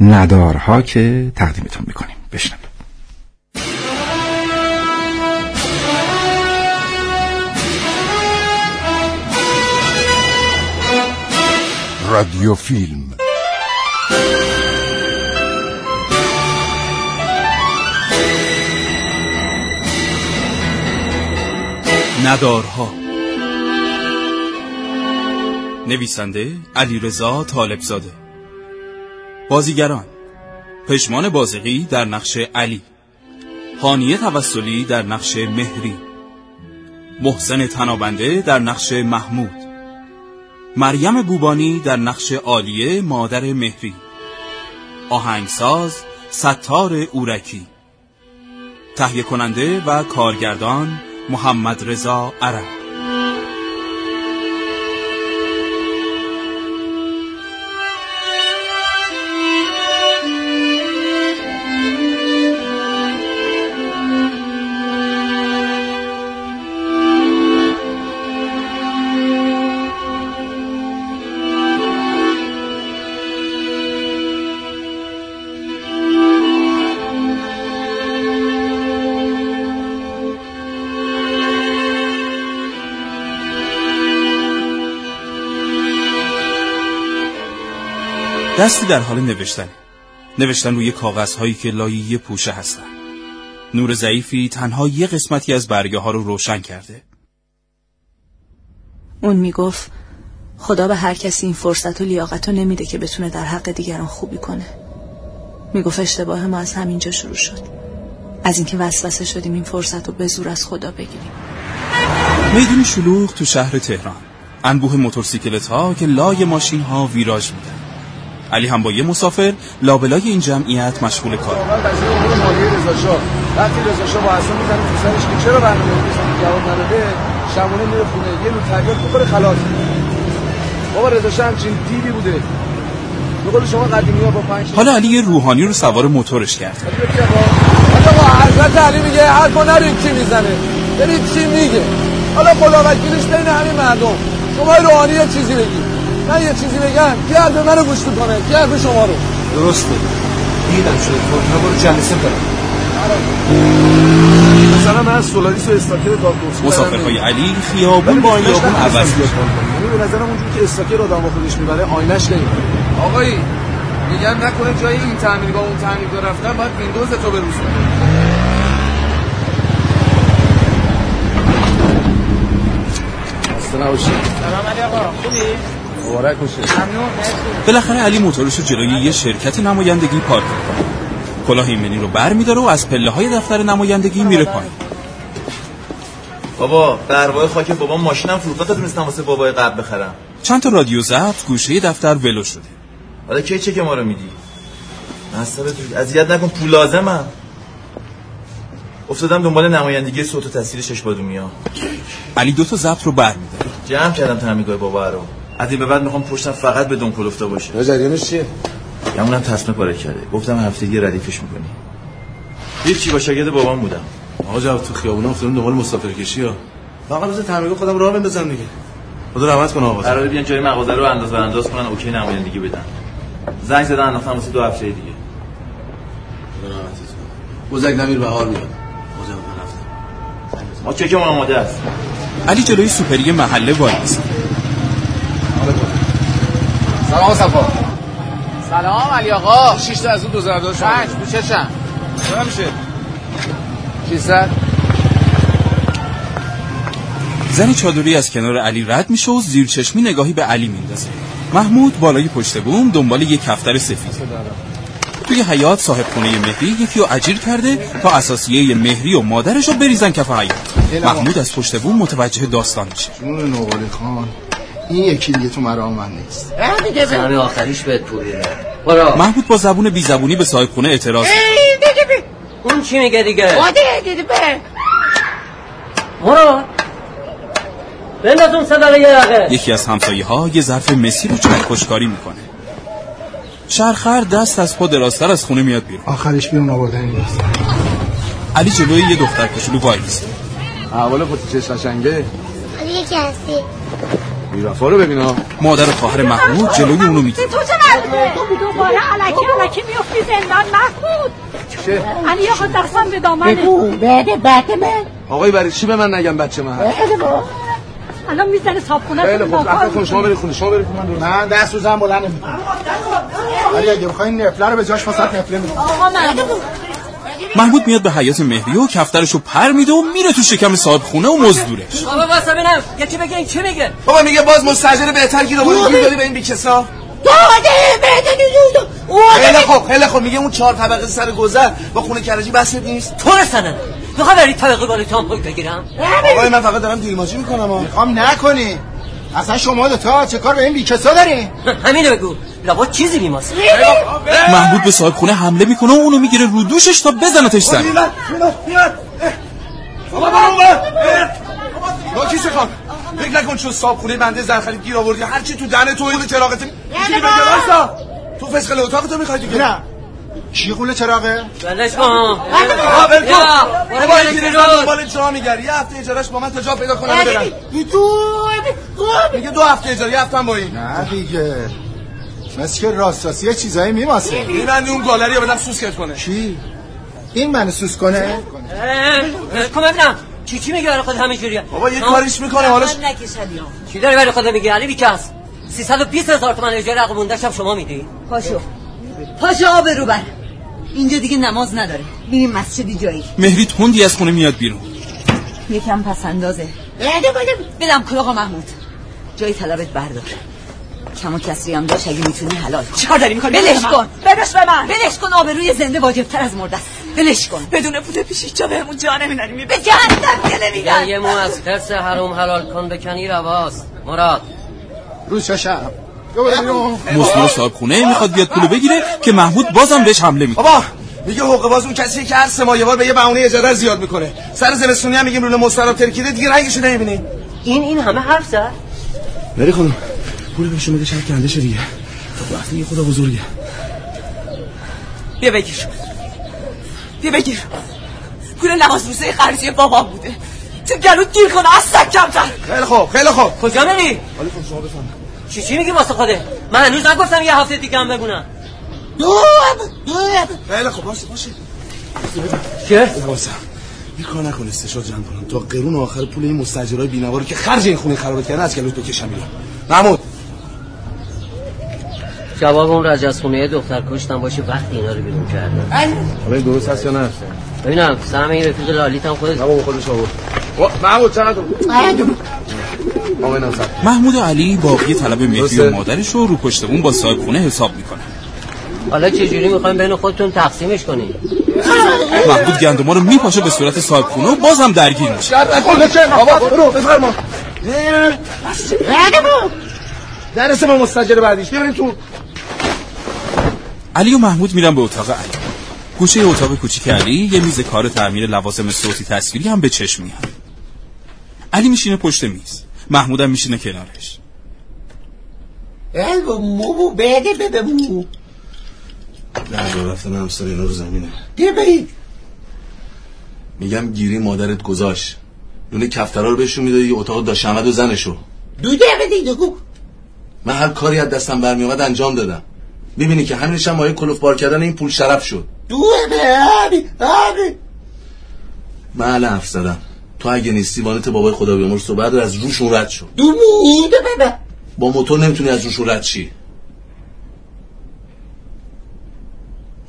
ندارها که تقدیمتون می‌کنیم. بشنم رادیو فیلم. ندارها. نویسنده علیرضا طالبزاده. بازیگران. پشمان بازقی در نقش علی. هانیه توسلی در نقش مهری. محسن تنابنده در نقش محمود. مریم بوبانی در نقش عالیه مادر مهری. آهنگساز ستار اورکی. تهیه کننده و کارگردان محمد رضا عرب. دستی در حال نوشتن. نوشتن روی کاغذهایی که لایه پوشه هستن. نور ضعیفی تنها یه قسمتی از برگه ها رو روشن کرده. اون می‌گفت خدا به هر کسی این فرصت و لیاقت رو نمیده که بتونه در حق دیگران خوبی کنه. می‌گفت اشتباه ما از همینجا شروع شد. از اینکه وسوسه شدیم این فرصت رو به زور از خدا بگیریم. می‌دونی شلوغ تو شهر تهران. انبوه موتورسیکلت ها که لای ماشین ها ویراژ میدن. علی هم با یه مسافر لابلای این جمعیت مشغول کار. وقتی رضا شاه با اصلا می‌زنه تو سرش که چرا برنامه می‌زنه جواب نداده. شمونه میره خونه. یه نوع تریاک بخوره خلاص. بابا رضا شاه همچین دیوی بوده. به قول شما قدیمی ها با پنج حالا علی یه روحانی رو سوار موتورش کرد. حالا با حضرت علی میگه حرفا نرید چی می‌زنه. برید چی میگه. حالا خدا وکیلش بین همین مردم. شما روحانی یه چیزی بگید من یه چیزی بگم. کی حرف منو گوش می‌کنه. کی حرف شما رو. درسته. دیدم شده. خود برو جلسه برم مثلا من از سولاریس و استاکر دادگستر مسافرهای علی خیابون با خیابون عوض میشه. یعنی به نظرم اونجوری که استاکر آدم با خودش می‌بره آینش نمی‌بره. آقایی میگن نکنه جای این تعمیر با اون تعمیر دو رفتن باید ویندوز تو بروز اصلا نباشی سلام علی آقا. خوبی؟ مبارک بالاخره علی موتورش رو جلوی یه شرکت نمایندگی پارک می‌کنه. کلاه ایمنی رو بر میداره و از پله های دفتر نمایندگی میره پایین. بابا دربای خاک بابا ماشینم فروخته تونستم واسه بابای قبل بخرم. چند تا رادیو ضبط گوشه دفتر ولو شده. حالا کی چه که ما رو میدی؟ تو اذیت نکن پول لازمم افتادم دنبال نمایندگی صوت و تصویر شش بادومیا. علی دو تا ضبط رو بر میداره جمع کردم تعمیرگاه بابا رو. از این به بعد می‌خوام پشتم فقط به دون کلفته باشه. جریانش چیه؟ گمونم تصمیم پاره کرده. گفتم هفتگی ردیفش می‌کنی. هیچی با شاگرد بابام بودم. آقا جواب تو خیابونا افتادم دنبال مسافر کشی ها فقط بذار تعمیرگاه خودم راه بندازم دیگه. خدا رحمت کنه آقا. قراره بیان جای مغازه رو انداز برانداز کنن اوکی نمایندگی بدن. زنگ زدن انداختن واسه دو هفته دیگه. بزرگ نمیر بهار میاد ما چکمون آماده است. علی جلوی سوپری محله وایس سلام صفا. سلام علی آقا. شش تا از اون دو زرد شما چشم تو چشم چرا میشه؟ 600 زنی چادری از کنار علی رد میشه و زیر چشمی نگاهی به علی میندازه. محمود بالای پشت بوم دنبال یک کفتر سفید. توی حیات صاحب خونه مهری یکی رو اجیر کرده تا اساسیه مهری و مادرش رو بریزن کف حیات محمود از پشت بوم متوجه داستان میشه. جون نوغالی خان. این یکی دیگه تو مرا من نیست. دیگه سر آخریش بهت پول برو. محمود با زبون بی زبونی به صاحب خونه اعتراض می‌کنه اون چی میگه دیگه؟ دیگه دیگه بره برو. بنداز اون صدا یه یکی از همسایه ها یه ظرف مسی رو چکشکاری می‌کنه. شرخر دست از خود راستر از خونه میاد بیرون. آخرش بیرون آوردن نیست علی جلوی یه دختر کوچولو وایس احوال خود چه قشنگه حالا یکی هستی. بیوفا رو ببینا. مادر خواهر محمود جلوی اونو می‌گیره. تو چه مرده دوباره علکی علکی میفتی زندان محمود چه؟ علی آقا دستم به دامنه. بده بده من. آقای برای چی به من نگم بچه من؟ الان می‌زنه صابخونه خیلی خوب. کن شما بری خونه شما بری خونه. من من دست روزم بلند نمی‌کنم ولی اگه بخواین نفله رو به جاش واسط نفله می‌کنم. آقا من محمود میاد به حیات مهری و کفترشو پر میده و میره تو شکم صاحب خونه و مزدورش. بابا واسه ببینم. یکی بگه این چی میگه بابا میگه باز مستجر بهتر گیر آوردی. گیر دادی به این بیکسا داده بده نیزود خیلی خوب خیلی خوب. میگه اون چهار طبقه سر گذر با خونه کرجی بس نیست. تو رسنن می‌خوای بری طبقه بالا تامپوی بگیرم؟ آقای من فقط دارم دیرماجی می‌کنم. ها می‌خوام نکنی. اصلا شما دوتا چه کار به این بیکسا داری همینو بگو. لابا چیزی بیماست. محمود به صاحب خونه حمله می‌کنه و اونو می‌گیره رو دوشش تا بزنتش سر. بابا برو بر با کی خان فکر نکن چون صاحب خونه بنده زرخرید گیر آوردی هر چی تو دهن تو این چراغت میگی بگه واسا تو فسقل اتاق تو می‌خوای دیگه. نه. چی قوله چراغه؟ بلش کن. آقا ول کن. یا، برو یکی بیرون. دیگه دنبال جا میگردی یه هفته اجارش با من تا جا پیدا کنم برم میگه دو هفته اجاره یه هفته هم با این. نه دیگه. مثل که راستاسی چیزایی میماسه میبندی اون گالری رو بدم سوسکت کنه. چی؟ این منو سوس کنه؟ کن. ببینم چی چی میگه برای خود همین جوریه بابا یه کاریش می‌کنه. حالا چی داری برای خود میگه علی بیکس. 320 هزار تومن اجاره عقب مونده شب شما میدی. پاشو. پاشو آب رو بر. اینجا دیگه نماز نداره. میریم مسجدی جایی. مهری تندی از خونه میاد بیرون. یکم پس اندازه. بدم کن آقا محمود. جای طلبت بردار. کم و کسری هم داشت اگه می‌تونی حلال چیکار داری می‌کنی؟ بلش کن. بدش به من. بلش کن آبروی زنده واجبتر از مرده است. بلش کن. بدون پول پیشی جا بهمون جا نمیدنی؟ به جهنم که نمیدن. یه مو از خرس حروم حلال کن بکنی رواست. مراد. روز چشم مزدور صاحب خونه می‌خواد بیاد پولو بگیره که محمود بازم بهش حمله می‌کنه. بابا میگه حقوق باز اون کسیه که هر سه ماه بار به یه بهونه اجاره زیاد می‌کنه. سر زمستونی هم میگیم رول مستراب ترکیده دیگه رنگشو نمی‌بینی این این همه حرف زد؟ بری خانم. پول بهشون بده شب کنده شه دیگه. وقتی یه خدا بزرگه. بیا بگیر. بیا بگیر. پول نماز روزه خرجی بابام بوده. تو گلوت گیر کنه از سگ کمتر خیلی خوب خیلی خوب. کجا میری؟ ولی خب شما بفهم چی چی میگی واسه خوده من هنوز نگفتم یه هفته دیگه هم بگونم خیلی خوب باشه باشه. چه؟ واسه یه کار نکن استشاد جمع کنم. تا قرون آخر پول این مستاجرای بی‌نوا رو که خرج این خونه خراب کردن از گلوت بکشم بیرون. محمود. جواب اون رجزخونه دختر کشتم باشه وقتی اینا رو بیرون کرده حالا درست هست یا نه؟ ببینم سهم این رفیق لالیت هم خودت؟ بابا خودش آورد محمود چقدر محمود و علی باقی طلب مهدی و. مادرش رو رو پشت اون با صاحب خونه حساب می‌کنه. حالا چجوری می‌خوایم بین خودتون تقسیمش کنیم؟ محمود گندما رو میپاشه به صورت صاحب خونه و بازم درگیر میشه. بابا برو بفرما. درس ما مستاجر بعدیش. ببریم تو. علی و محمود میرن به اتاق علی. گوشه اتاق کوچیک علی یه میز کار تعمیر لوازم صوتی تصویری هم به چشم میاد. علی میشینه پشت میز. محمود هم میشینه کنارش. مو بده بده مو. در رفتن همسر اینا رو زمینه. بایی میگم گیری مادرت گذاشت. دونه کفترا رو بهشون می‌دادی اتاق داشمد و زنشو. دو بده دو من هر کاری از دستم برمیومد انجام دادم. می‌بینی که همینش هم مایه کلوف بار کردن این پول شرف شد. دو به آبی آبی من حرف زدم. تو اگه نیستی وانت بابای خدا بیامرز تو بعد از روشون رد شد با موتور نمی‌تونی از روشون رد شی.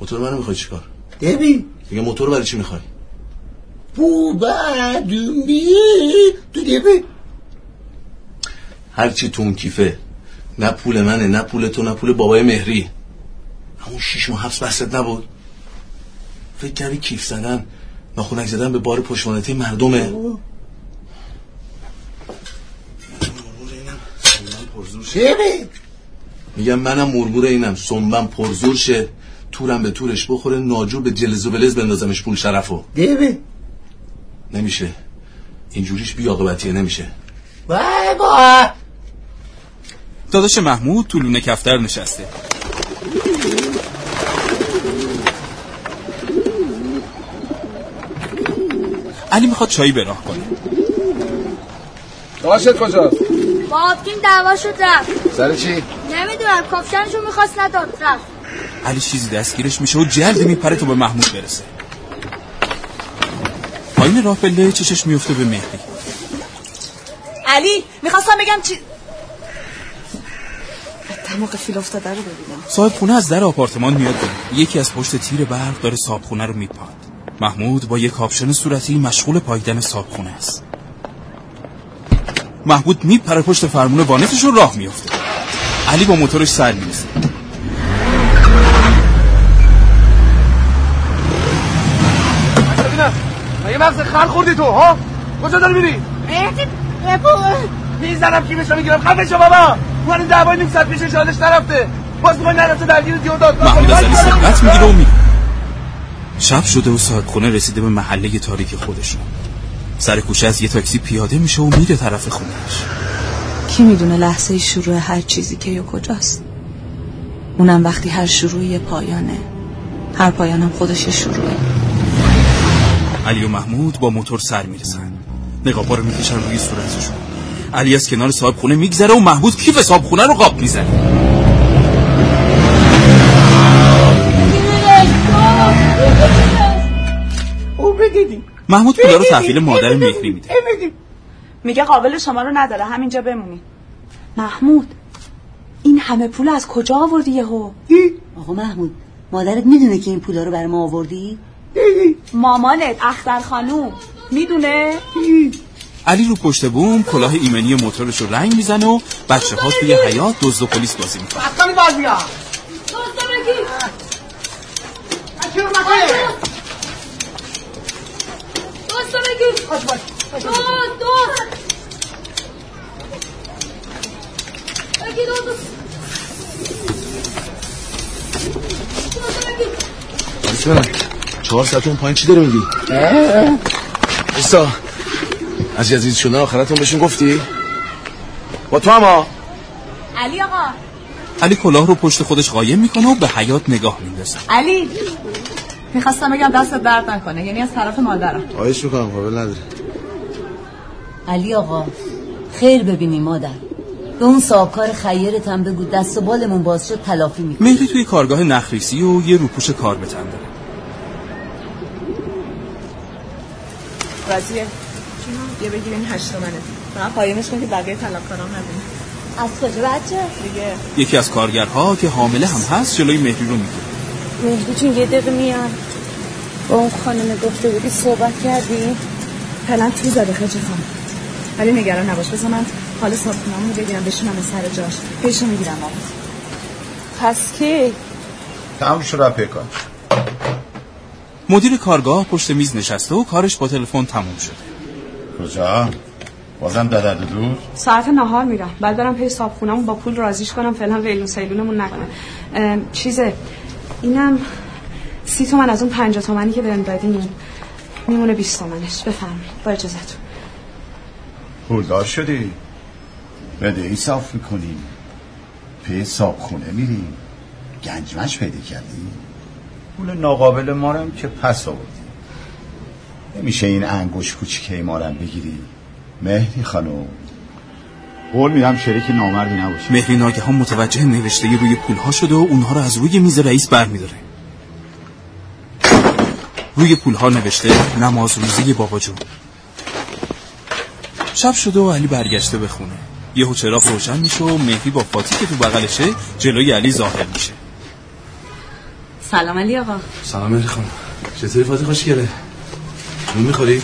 موتور منو می‌خوای چیکار؟ ده بی میگه موتور برای چی می‌خوای؟ بو با دومی تو ده بی هر چی تو اون کیفه. نه پول منه نه پول تو نه پول بابای مهری. همون شیش ماه حبس بست نبود. فکر کردی کیف زدن ناخونک زدن به بار پشوانتی مردمه. میگم منم مرمور اینم. سنبم پرزور شه. تورم به تورش بخوره ناجور به جلز و بلز بندازمش پول شرفو. ده بی نمیشه. اینجوریش بیاقبتیه نمیشه. وای با. داداش محمود تو لونه کفتر نشسته. علی می‌خواد چایی به راه کنه. داشت کجاست؟ با آبکین دعوا شد رفت سر چی؟ نمی‌دونم کافشنشو می‌خواست نداد رفت. علی چیزی دستگیرش میشه و جلد میپره تا به محمود برسه. پایین راه پله چشش میفته به مهدی. علی می‌خواستم بگم چی دماغ فیل افتاده رو ببینم. صاحب خونه از در آپارتمان میاد بیرون. یکی از پشت تیر برق داره صابخونه رو میپاد. محمود با یک آپشن صورتی مشغول پاییدن صابخونه است. محمود میپره پشت فرمون وانتش رو راه میفته علی با موتورش سر می‌رسه ببینم مگه مغز خر خوردی تو ها؟ کجا داری میری؟ می‌زنم کی بشو می‌گیرم خفه شو بابا. من دعوای نیم ساعت پیش شادش نرفته. باز می‌خوای نرفته درگیر دیو داد محمود از علی سبقت می‌گیره و میره شب شده و صاحب خونه رسیده به محله تاریک خودشون. سر کوچه از یه تاکسی پیاده میشه و میره طرف خونهش. کی می‌دونه لحظه شروع هر چیزی که یا کجاست؟ اونم وقتی هر شروعی یه پایانه. هر پایانم خودش یه شروعه. علی و محمود با موتور سر می‌رسن. نقابا رو می‌کشن روی صورتشون. علی از کنار صاحب خونه میگذره و محمود کیف صاحب خونه رو قاب می‌زنه. محمود پولا رو تحویل مادر مهری میده. میگه قابل شما رو نداره. همینجا بمونی. محمود این همه پول از کجا آوردی یهو؟ آقا محمود مادرت می‌دونه که این پولا رو بر ما آوردی؟ مامانت اختر خانوم می‌دونه؟ علی رو پشت بوم کلاه ایمنی موتورش رو رنگ می‌زنه و بچه ها توی حیات دزد و پلیس بازی می‌کنن بگیر. چهار ساعت اون پایین چی داره میگی؟ ایسا از عزیز شدن آخرتون بهشون گفتی؟ با تو هم علی آقا. علی کلاه رو پشت خودش قایم می‌کنه و به حیات نگاه میندازه. علی می‌خواستم بگم دست درد نکنه یعنی از طرف مادرم. آیش می‌کنم قابل نداره. علی آقا خیر ببینی مادر. به اون صاحبکار خیرت هم بگو دست و بالمون باز شد تلافی می‌کنه. مهری توی کارگاه نخریسی و یه روپوش کار به تن داره. راضیه. یه بگیر این هشت تومنه. فقط قایمش کن که بقیه طلبکارام نبینه از کجا؟ بچه؟ دیگه. یکی از کارگرها که حامله هم هست جلوی مهری رو می‌گیره. مهدی چون یه دقیقه میان با اون خانم گفته بودی صحبت کردی؟ فعلا تو زده خجه خانم. ولی نگران نباش بذار من حال صابخونم رو بگیرم بشونم به سر جاش. پیشو می‌گیرم آقا. پس کی؟ تمام شد کار مدیر کارگاه پشت میز نشسته و کارش با تلفن تموم شده. کجا؟ بازم در درد دور؟ ساعت نهار میرم. بعد برم پی صابخونمون با پول رازیش کنم. فعلا ویلون سیلونمون نکنه. ام، چیزه. اینم سی تومن از اون پنجاه تومنی که بهم دادین میمونه بیست تومنش. بفرمایید. با اجازتون پولدار شدی. بده ای صاف می‌کنیم. پی صاحب خونه میریم گنجمش پیدا کردی؟ پول ناقابل مارم که پس آوردی نمیشه این انگوش کوچیکه مارم بگیری؟ مهدی خانم. قول میدم شریک نامردی نباشی. مهری ناگهان متوجه نوشته روی پولها شده و اونها رو از روی میز رئیس برمیداره. روی پولها نوشته نماز روزی بابا جون. شب شده و علی برگشته به خونه. یهو چراغ روشن میشه و مهدی با فاتی که تو بغلشه جلوی علی ظاهر میشه. سلام علی آقا. سلام مهری خانم. چطوری فاتی؟ خوش گله؟ نون می‌خوری؟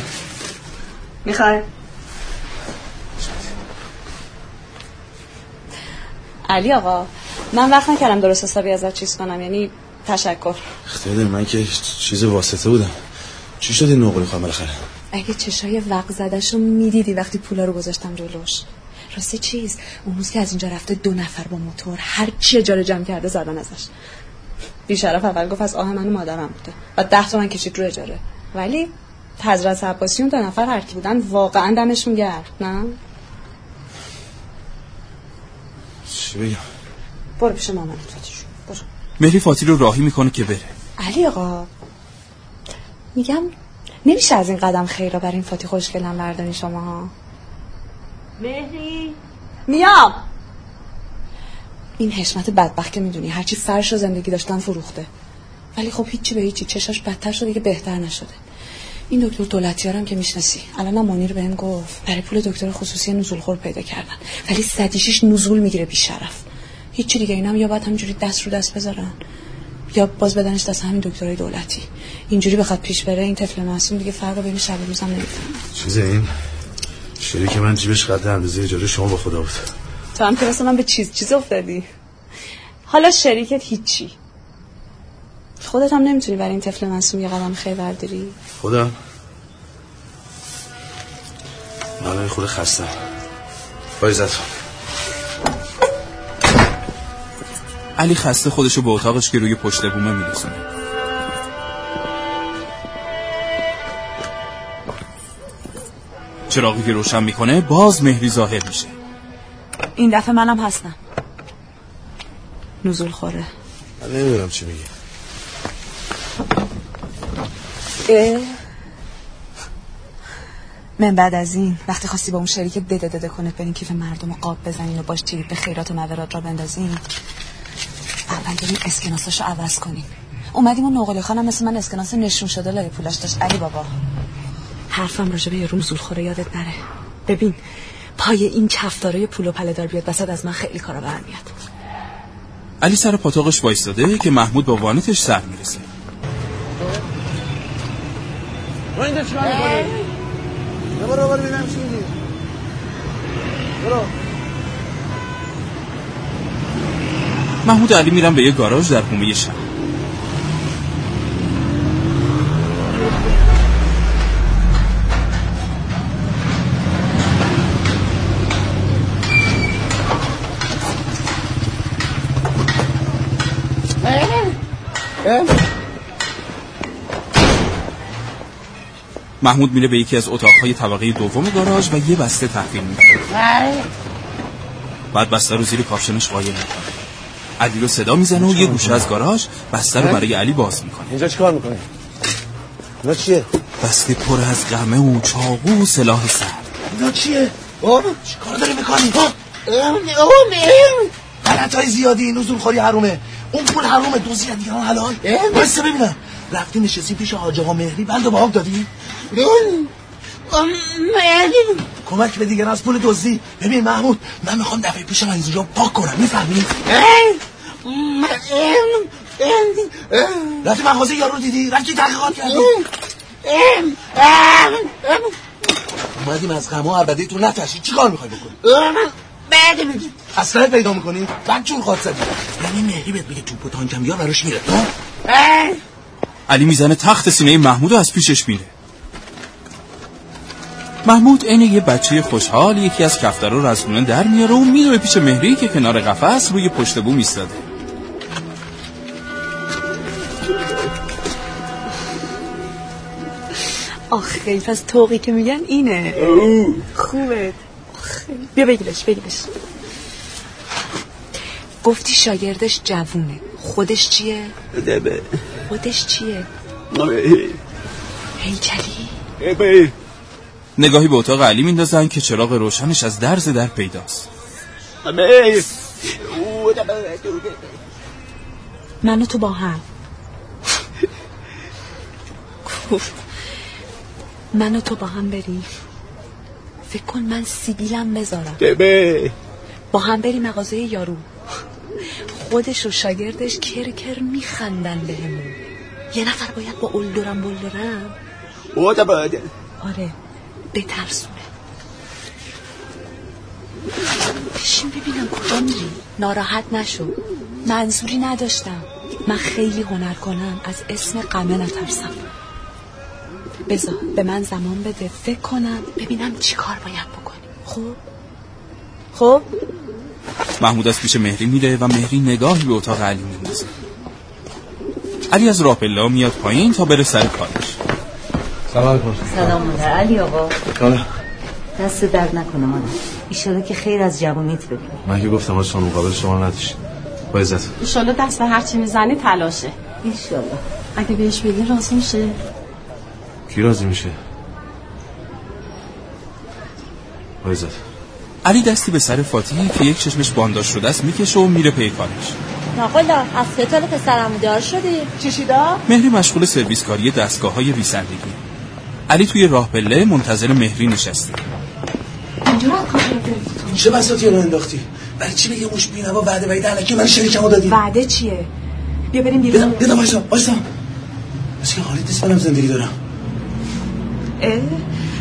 می‌خوای. علی آقا من وقت نکردم درست حسابی ازت چیز کنم یعنی تشکر. اختیار من که چیز واسطه بودم. چی شد این نقلی خواهم بالاخره؟ اگه چشای وق زدش رو می‌دیدی وقتی پولا رو گذاشتم جلوش. راستی چیز اون روز که از اینجا رفته دو نفر با موتور هر چی اجاره جمع کرده زدن ازش. بیشرف اول گفت از آه من و مادرم بوده و ده تومن کشید رو اجاره. ولی حضرت عباسی اون دو نفر هر کی بودن واقعا دمشون گرد نه؟ چی بگم؟ برو پیش مامانت فاتیشون برو. مهری فاتی رو راهی می‌کنه که بره. علی آقا میگم نمیشه از این قدم خیرا بر این فاتی خوشگلم بردانی شما. ها مهری میام. این حشمت بدبخت که می‌دونی هرچی فرش و زندگی داشتن فروخته. ولی خب هیچی به هیچی چشاش بدتر شده که بهتر نشده. این دکتر دولتیارم که می‌شناسی. الان منیر بهم گفت. برای پول دکتر خصوصی نزول خور پیدا کردن. ولی صدیشش نزول می‌گیره بی شرف هیچی دیگه اینم یا باید همینجوری دست رو دست بذارن یا باز بدنش دست همین دکترای دولتی. اینجوری بخواد پیش بره این طفل معصوم دیگه فرق بین شب و روزم نمی‌فهمه چیز این؟ شریک من جیبش قد اندازه اجاره شما با خدا بود. تو هم که من به چیز چیز افتادی. حالا شریکت هیچی. خودت هم نمی‌تونی برای این طفل معصوم یه قدم خیر برداری؟ خودم من خود خستم. بایزت علی خسته خودشو به اتاقش که روی پشت بومه میرسونه چراغی که روشن می‌کنه باز مهری ظاهر میشه. این دفعه منم هستم. نزول خوره. من نمی‌دونم چی میگی. اه. من بعد از این وقتی خواستی با اون شریک دده دده کنه برین کیف مردم رو قاب بزنین و باش تیریب به خیرات و مورات را بندازین. اول بریم اسکناسش رو عوض کنیم اومدیم و نقلی خانم مثل من اسکناس نشون شده لای پولش داشت علی بابا. حرفم راجع به یه زول خوره یادت نره. ببین پای این کفتارای پول و پلدار بیاد وسط از من خیلی کارا برمیاد. علی سر پاتاقش وایستاده که محمود با وانتش سر می‌رسه. ما اینجا چیکار می‌کنی؟ برو برو ببینم چی میگی برو محمود علی میرن به یه گاراژ در حومه شهر محمود میره به یکی از اتاقهای طبقه دوم گاراژ و یه بسته تحویل میده. بعد بسته رو زیر کاپشنش قایم می‌کنه. علی رو صدا می‌زنه و یه گوشه از گاراژ بسته رو برای علی باز می‌کنه. اینجا چیکار می‌کنی؟ اینا چیه؟ بسته پر از قمه و چاقو و سلاح سر. اینا چیه؟ بابا چیکار داری می‌کنی؟ غلط های زیادی نزول خوری حرومه. اون پول حرومه دوزی دیگه هم حلال. بسته ببینم. رفتی نشستی پیش حاج آقا مهری؟ بند با دادی کمک به دیگر از پول دزدی. ببین محمود من می‌خوام دفعه پیشم از اینجا پاک کنم می‌فهمی؟ رفتی مغازه یارو دیدی؟ رفتی تحقیقات کردی؟ اومدیم از غما عربده تو نتشی چی کار می‌خوای بکنی؟ بعد میگی اصلا پیدا می‌کنی؟ بعد چون خواهد زدی یعنی مهری بهت بگه توپ و تانکم بیار براش میره علی می‌زنه تخت سینه محمود از پیشش میره. محمود عین یه بچه خوشحال یکی از کفترها رو از در میاره و میدوه پیش مهری که کنار قفس روی پشت بوم ایستاده آخه پس توقی که میگن اینه. خوبه. بیا بگیرش بگیرش. گفتی شاگردش جوونه. خودش چیه؟ دبه خودش چیه؟ هیکلی؟ نگاهی به اتاق علی میندازن که چراغ روشنش از درز در پیداست. من و تو با هم. من و تو با هم بریم فکر کن من سیبیلم بذارم. دبه با هم بریم مغازه یارو. خودش و شاگردش کر کر میخندن بهمون. یه نفر باید با اولدورم بولدورم او دبه آره بترسونه. بشین ببینم کجا میری ناراحت نشو. منظوری نداشتم. من خیلی هنر کنم. از اسم قمه نترسم. بذار به من زمان بده. فکر کنم ببینم چی کار باید بکنیم. خب؟ خب؟ محمود از پیش مهری میره و مهری نگاهی به اتاق علی میندازه. علی از راه پلا میاد پایین تا بره سر کارش. سلام علیکم. سلام مادر علی آقا. کانه دست درد نکنه مادر ایشالا که خیر از جوانیت ببینی من که گفتم از شما مقابل شما نداشت. با عزت. ایشالا دست به هرچی می‌زنی تلاشه. ایشالا. اگه بهش بگی راضی میشه. کی راضی میشه؟ با عزت. علی دستی به سر فاتی که یک چشمش بانداش شده است می‌کشه و میره پی کارش. ناقلا از خطال پسرمو دار شدی. چی شیدا؟ مهری مشغول سرویس کاری دستگاه های ریسندگی علی توی راه پله منتظر مهری نشسته. چه بساطی رو انداختی؟ برای چی بگه مش بینوا وعده وعده علکی من شریکمو دادی؟ وعده چیه؟ بیا بریم بیرون. بدم وایسا وایسا. بس که حالی نیست منم زندگی دارم. اه،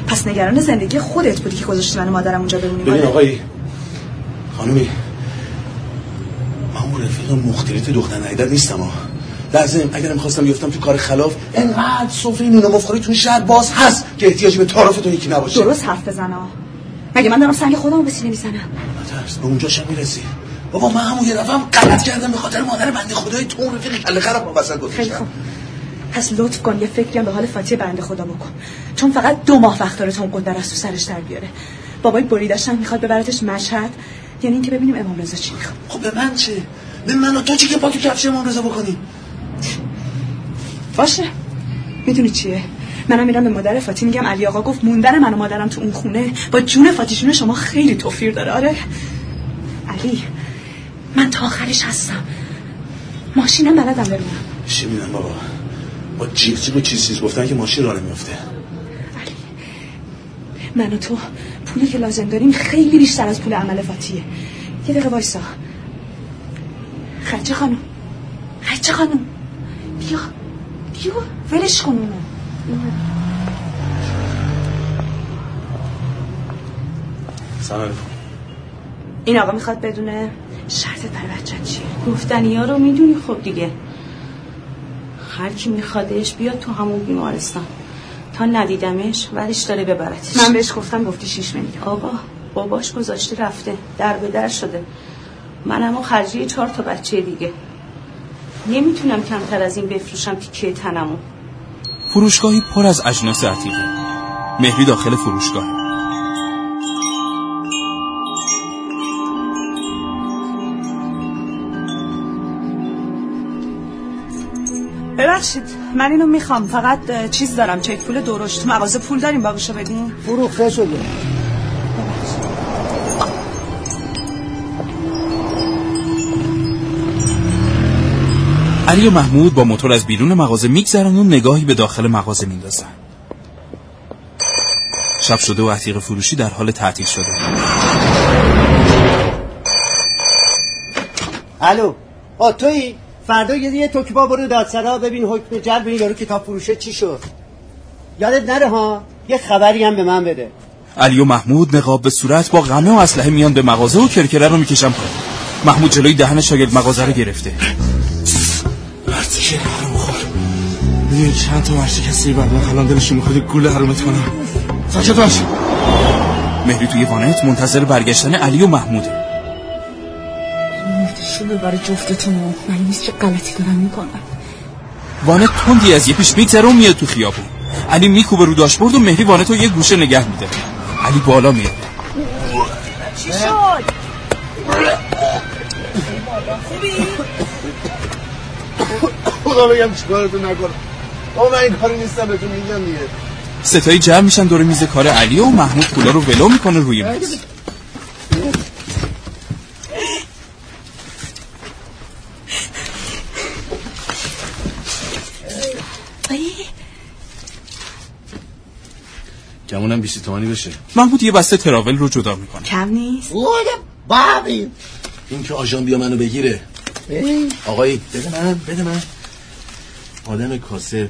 پس نگران زندگی خودت بودی که گذاشتی من و مادرم اونجا بمونیم ببین آره؟ آقایی خانومی من اون رفیق مختلط دختر نیدت نیستم ها لازم اگرم خواستم بیفتم تو کار خلاف انقدر سفره نون مفخوری تو شهر باز هست که احتیاجی به تعارفتون یکی نباشه. درست حرف بزن. مگه من دارم سنگ خودمو به سینه می‌زنم؟ به اونجاشم می‌رسی. بابا من همون یه دفعه هم غلط کردم به خاطر مادر بنده خدای تو اون رفیق کله خراب خیلی گذاشتم پس لطف کن یه فکری هم به حال فاتی بنده خدا بکن. چون فقط دو ماه وقت داره تا اون قدر از تو سرش در بیاره. بابای بریدش هم می‌خواد ببرتش مشهد. یعنی اینکه ببینیم امام رضا چی می‌خواد. خب به من چه به من و تو چی که پا تو کفش امام رضا بکنیم باشه. می‌دونی چیه؟ منم میرم به مادر فاتی میگم علی آقا گفت موندن من و مادرم تو اون خونه با جون فاتیشون شما خیلی توفیر داره. آره. علی من تا آخرش هستم. ماشینم بلدم ببینم چی بابا؟ با جیغ جیغ و چیز چیز گفتن که ماشین راه نمیفته من و تو پولی که لازم داریم خیلی بیشتر از پول عمل فاتیه یه دقیقه وایسا. خرچه خانم. خرچه خانم. بیا. بیا. ولش کن اونو. سلام. این آقا می‌خواد بدونه شرطت برای بچه چیه. گفتنی ها رو می‌دونی خب دیگه. هر کی میخوادش بیاد تو همون بیمارستان. تا ندیدمش ورش داره ببرتش. من بهش گفتم گفتی شیش میلیون. آقا باباش گذاشته رفته. در به در شده. منم و خرجی چهار تا بچه دیگه. نمی‌تونم کمتر از این بفروشم تیکه تنمو فروشگاهی پر از اجناس عتیقه. مهری داخل فروشگاه ببخشید. من اینو می‌خوام. فقط چیز دارم. چک پول درشت. تو مغازه پول داریم. باقیشو بدین. فروخته شده علی و محمود با موتور از بیرون مغازه میگذرن و نگاهی به داخل مغازه میندازن. شب شده و عتیق فروشی در حال تعطیل شده. الو آ تویی؟ فردا یه یه توکیبا برو دادسرا ببین حکم جلب این یارو کتاب فروشه چی شد. یادت نره ها؟ یه خبری هم به من بده. علی و محمود نقاب به صورت با غمه و اسلحه میان به مغازه و کرکره رو می‌کشن پایین. محمود جلوی دهن شاگرد مغازه رو گرفته. مرتیکه حرم خور. ببین چند تا مرتی کسی بعد من الان دلشون می‌خواد گول حرومت کنم ساکت باش مهری توی وانت منتظر برگشتن علی و محموده. مفتشو ببره جفتتون معلوم نیست چه غلطی دارم می‌کنم. وانت تندی از یه پیش میگذره و میاد تو خیابون. علی میکوبه رو داشبورد و مهری وانت رو یه گوشه نگه میده. علی بالا میاد. چی شد؟ خدا بگم چیکارتون نکنم. من این کاری نیستم بهتون میگم دیگه. ستایی جمع میشن دور میز کار علی و محمود پولا رو ولو می‌کنه روی میز. گمونم 20 تومانی بشه محمود یه بسته تراول رو جدا می‌کنه. کم نیست. بابی. این که آژان بیا منو بگیره. آقایی بده من بده من. آدم کاسب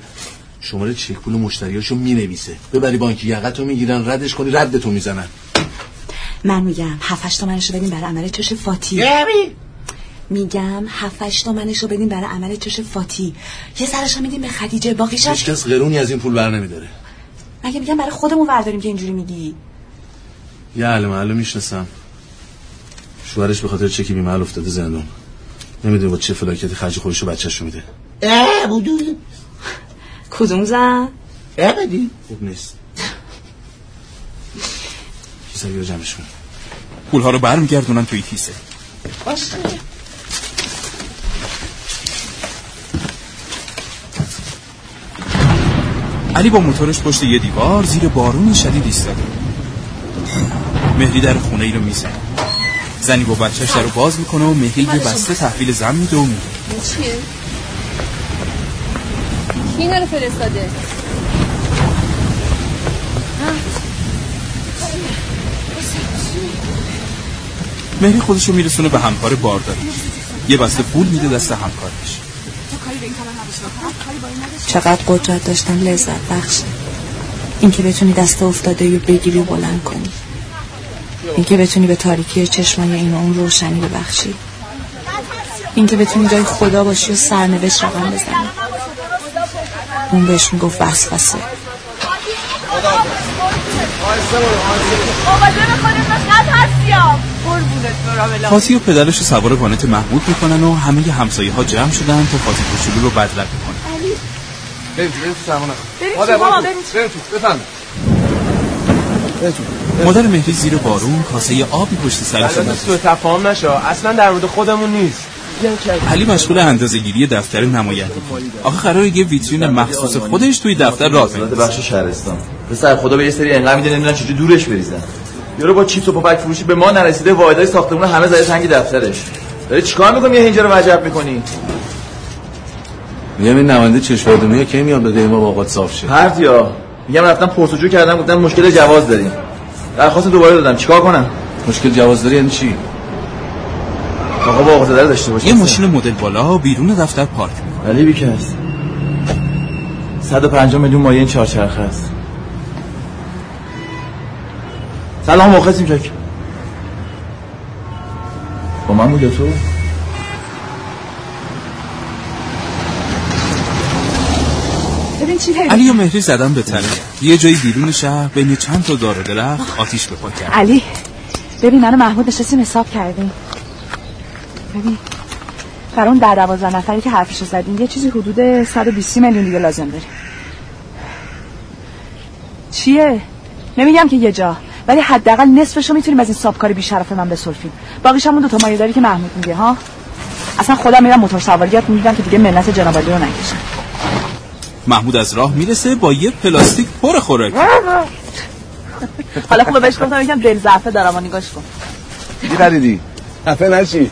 شماره چک پول مشتریاشو می‌نویسه. ببری بانکی یقتو می‌گیرن ردش کنی ردتو می‌زنن. من میگم هفتش تومنشو بدین برای عمل چش فاتی. میگم هفتش تومنشو بدین برای عمل چش فاتی. یه سرشو میدیم به خدیجه باقیش هیچ کس قرونی از این پول بر نمیداره. مگه میگم برای خودمون ورداریم که اینجوری میگی؟ یه اهل محله می‌شناسم. شوهرش به خاطر چکی بیمحل افتاده زندون. نمی‌دونه با چه فلاکتی خرج خودشو بچه‌شو میده. اه بودو. کدوم زن؟ اه بدی. خوب نیست. کیسه رو جمعش کن. پولها رو برمیگردونن توی کیسه. باشه. علی با موتورش پشت یه دیوار زیر بارون شدید ایستاده. مهری در خونه ای رو می‌زنه. زنی با بچهش در رو باز می‌کنه و مهری یه بسته تحویل زن میده و میده چیه؟ کی اینا رو فرستاده؟ مهری خودش رو میرسونه به همکار بارداری. یه بسته پول میده دست همکارش. چقدر قدرت داشتن لذت بخشه اینکه بتونی دست افتاده رو بگیری و بلند کنی. اینکه بتونی به تاریکی چشمای این و اون روشنی ببخشی. اینکه بتونی جای خدا باشی و سرنوشت رقم بزنی. اون بهش می‌گفت وسوسه. فاتی و پدرش رو سوار وانت محمود می‌کنن و همه همسایه ها جمع شدن تا فاتی کوچولو رو بدرک کنن. بریم بریم تو بریم تو، تو. تو. بفهم مادر مهری زیر بارون کاسه آبی پشت سرش الان سوء تفاهم نشه اصلا در مورد خودمون نیست. علی مشغول اندازه گیری دفتر نمایندگی آخه قراره یه ویترین مخصوص خودش توی دفتر راه وزارت بخش شهرستان. پسر خدا به یه سری انقدر میده نمی‌دونن چجوری دورش بریزن. یارو با چیپس و پاپک فروشی به ما نرسیده واحدای ساختمون همه زده تنگ دفترش. داری چیکار می‌کنی؟ اینجا رو وجب می‌کنی. میگم این نماینده چشمادونیه کی میاد بده ما با اوقات صاف شه؟ پرتیا میگم رفتم پرسجو کردم گفتم مشکل جواز داریم. درخواست دوباره دادم چیکار کنم؟ مشکل جواز داری یعنی چی؟ آقا با آقا داشته باشه یه ماشین مدل بالا بیرون دفتر پارک می‌کنه. ولی بیکس 150 میلیون مایه این چهارچرخه است. سلام مخلصیم چک با من بوده تو؟ ببین چی هی علی و مهری زدن به تله یه جایی بیرون شهر بین چند تا دار و درخت آتیش به پا کرد. علی ببین من و محمود نشستیم حساب کردیم. ببین برای اون در دوازده نفری که حرفشو زدیم یه چیزی حدود 120 میلیون دیگه لازم داریم چیه؟ نمیگم که یه جا. ولی حداقل نصفشو می‌تونیم از این سابکاری بیشرف من بسلفیم. باقیش همون دو تا مایه داری که محمود میگه ها؟ اصلا خودم میرم موتور سواریات میگم که دیگه منت جناب علی رو نکشن محمود از راه می‌رسه با یه پلاستیک پر خوراک. حالا خوبه بهش گفتم یکم دل ضعفه دارم نگاش کن. چی خریدی؟ خفه نشی.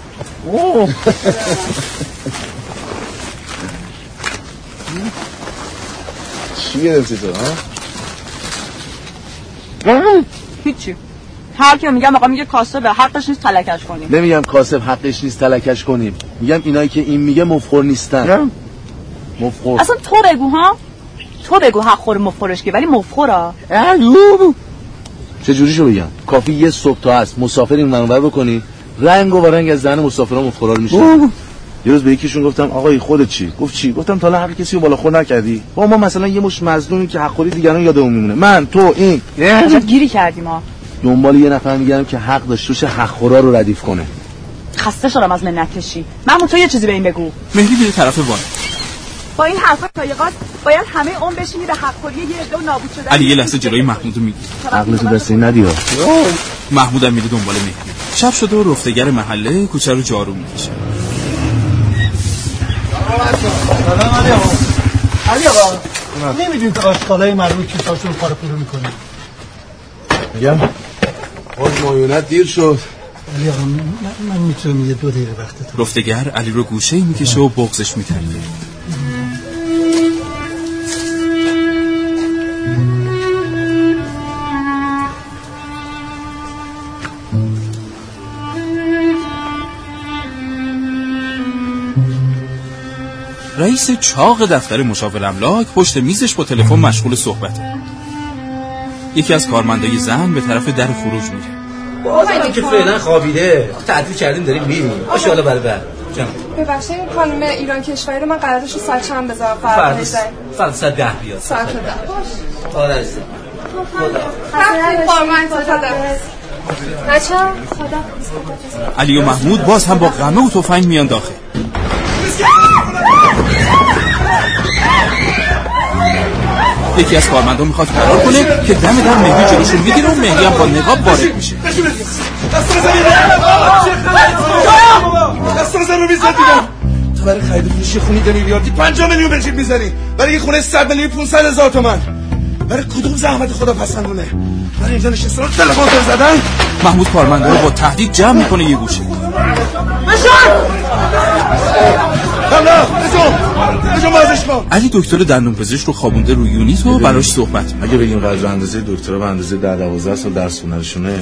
چی گرفتی تو ها؟ هیچی. هر کی میگم آقا میگه کاسبه حقش نیست تلکش کنیم. نمیگم کاسب حقش نیست تلکش کنیم. میگم اینایی که این میگه مفخور نیستن. مفخور. اصلا تو بگو ها. تو بگو حق خور مفخورش که ولی مفخورا. چه جوریشو بگم؟ کافی یه صبح تا هست. مسافر این منور بکنی. رنگ و رنگ از دهن مسافران مفخورا میشه یه روز به یکیشون گفتم آقای خودت چی؟ گفت چی؟ گفتم تا حالا حق کسی رو بالا خور نکردی. با ما مثلا یه مش مظلومی که حق خوری دیگران یادمون میمونه. من تو این. عجب گیری کردیم ها دنبال یه نفر میگردم که حق داشته باشه حق خورا رو ردیف کنه. خسته شدم از منت کشی. محمود تو یه چیزی به این بگو. مهری میره طرف وان. با این حرفا تایقات باید همه اون بشینی به حق خوری یه عده و نابود شدن علی یه لحظه جلوی محمود رو می‌گیره عقل تو دست این ندی ها. محمود هم میره دنبال مهری شب شده و رفتگر محله کوچه رو جارو می‌کشه. سلام علی آقا. علی آقا نمی‌دونی که آشغالای مرموز پاره می‌کنه میگم باز مایونت دیر شد علی آقا من, من می‌تونم یه دو دقیقه وقتت رفتگر علی رو گوشه می‌کشه و بغزش میتره رئیس چاق دفتر مشاور املاک پشت میزش با تلفن مشغول صحبته یکی از کارمندای زن به طرف در خروج میره بابا که فعلا خوابیده. تعطیل کردیم داریم میریم. باشه حالا بعد. جان. ببخشید این خانم ایران کشوری رو من قرارش رو ساعت چند بذارم فردا فردا ساعت ده بیاد. ساعت ده. آره عزیزم. بچه خدا. علی و محمود باز هم با قمه و تفنگ میان داخل. یکی از کارمندان می‌خواد فرار کنه که دم در مهدی جلوشو می‌گیره و مهدی هم با نقاب وارد میشه. تو برای خرید فروشی خونی دو میلیاردی 50 میلیون بنزین می‌زنی برای یه خونه 100 میلیون 500 هزار تومن. برای کدوم زحمت خدا پسندونه؟ برای اینجا نشستن تلفن سر زدن. محمود کارمنده رو با تهدید جمع می‌کنه یه گوشه. بازش کن علی دکتر دندون پزشک رو خوابونده رو یونیت و براش صحبت اگه بگیم قدر اندازه دکترا به اندازه در 12 سال درس هنرشونه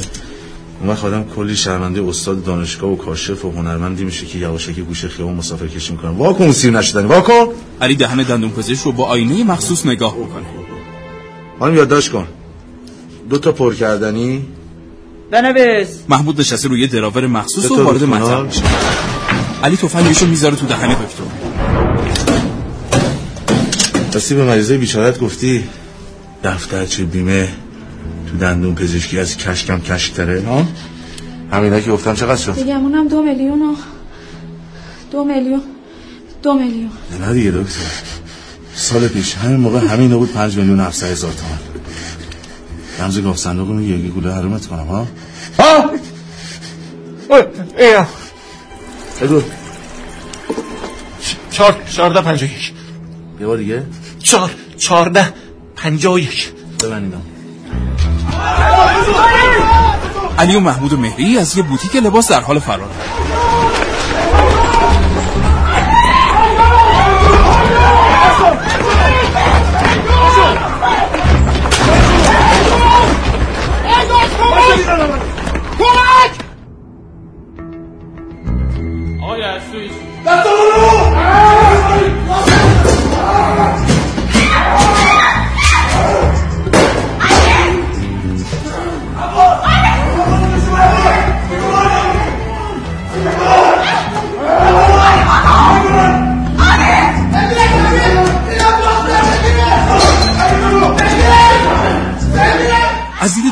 اون وقت آدم کلی شرمنده استاد دانشگاه و کاشف و هنرمندی میشه که یواشکی گوشه خیابون مسافر کشی می‌کنه. واکن سیر نشدنی واکن علی دهن دندون پزشک رو با آینه مخصوص نگاه می‌کنه. حالا یادداشت کن. دو تا پر کردنی. بنویس محمود نشسته روی دراور مخصوص و وارد. مطلب میشه. علی تفنگشو می‌ذاره تو دهن دکتر. راستی به مریضای بیچارت گفتی؟ دفترچه بیمه؟ تو دندون پزشکی از کشکم کشک تره ها همینا که گفتم چقدر شد؟ دیگه همونم دو میلیون و دو میلیون. دو میلیون. نه دیگه دکتر. سال پیش همین موقع همین بود پنج میلیون هفتصد هزار تومن رمز گاف صندوق میگه یه گوله حرومت کنم ها؟ ها؟ ایا بگو. چهار چهارده پنجاه یک. یه بار دیگه. چهار چهارده پنجاه یک. ببن اینا علی و محمود و مهری از یه بوتیک لباس در حال فرار. کمک آقای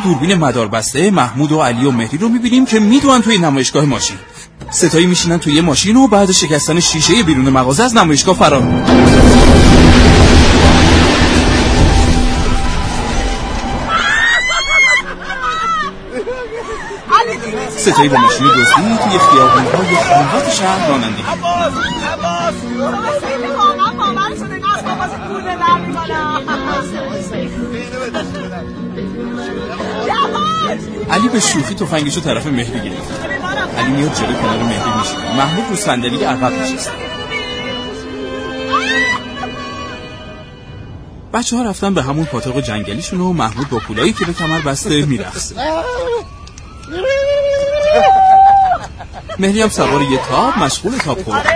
دوربین مداربسته محمود و علی و مهری رو می‌بینیم که می‌دونن توی نمایشگاه ماشین. ستایی میشینن توی ماشین و بعد شکستن شیشه بیرون مغازه از نمایشگاه فرار. ستایی با ماشین دزدی توی خیابون‌های خونهات شهر رانندگی علی به شوخی تفنگشو طرف مهری گرفت. علی میاد جلو کنار مهری میشه. محمود رو صندلی عقب نشسته. بچه ها رفتن به همون پاتاق جنگلیشون و محمود با کولایی که به کمر بسته میرخصه. مهری هم سوار یه تاب مشغول تاب خوردن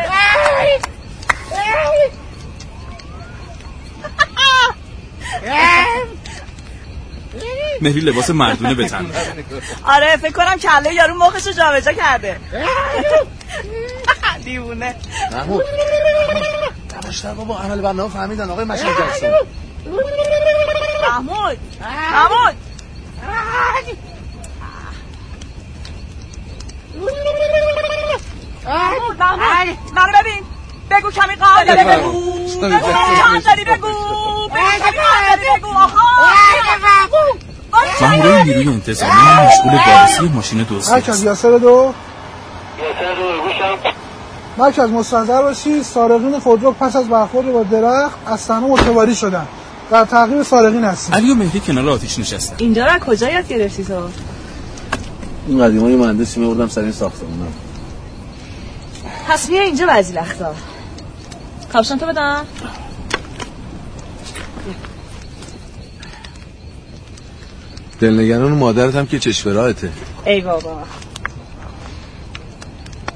مهری لباس مردونه به تن. داره. آره فکر کنم کله یارو مخشو جابجا کرده. دیوونه. محمود. نمشتر بابا عمل برنامه فهمیدن آقای مشهد جکسون. محمود. محمود. محمود منو ببین. بگو کمی قهر بگو. بگو. چند داری بگو. بگو کمی قهر بگو. آخا مامورای نیروی انتظامی مشغول بررسی ماشین دزدی مرکز است یاسر دو. مرکز مستنظر باشید سارقین خودرو پس از برخورد با درخت از صحنه متواری شدن. در تعقیب سارقین هستیم. علی و مهدی کنار آتیش نشستن. اینجا رو از کجا یاد گرفتی تو؟ این قدیما یه مهندسی میوردم سر این ساختمونم. پس بیا اینجا وزیل اختار کاپشن تو بدم؟ دلنگران مادرت هم که چشم ای بابا.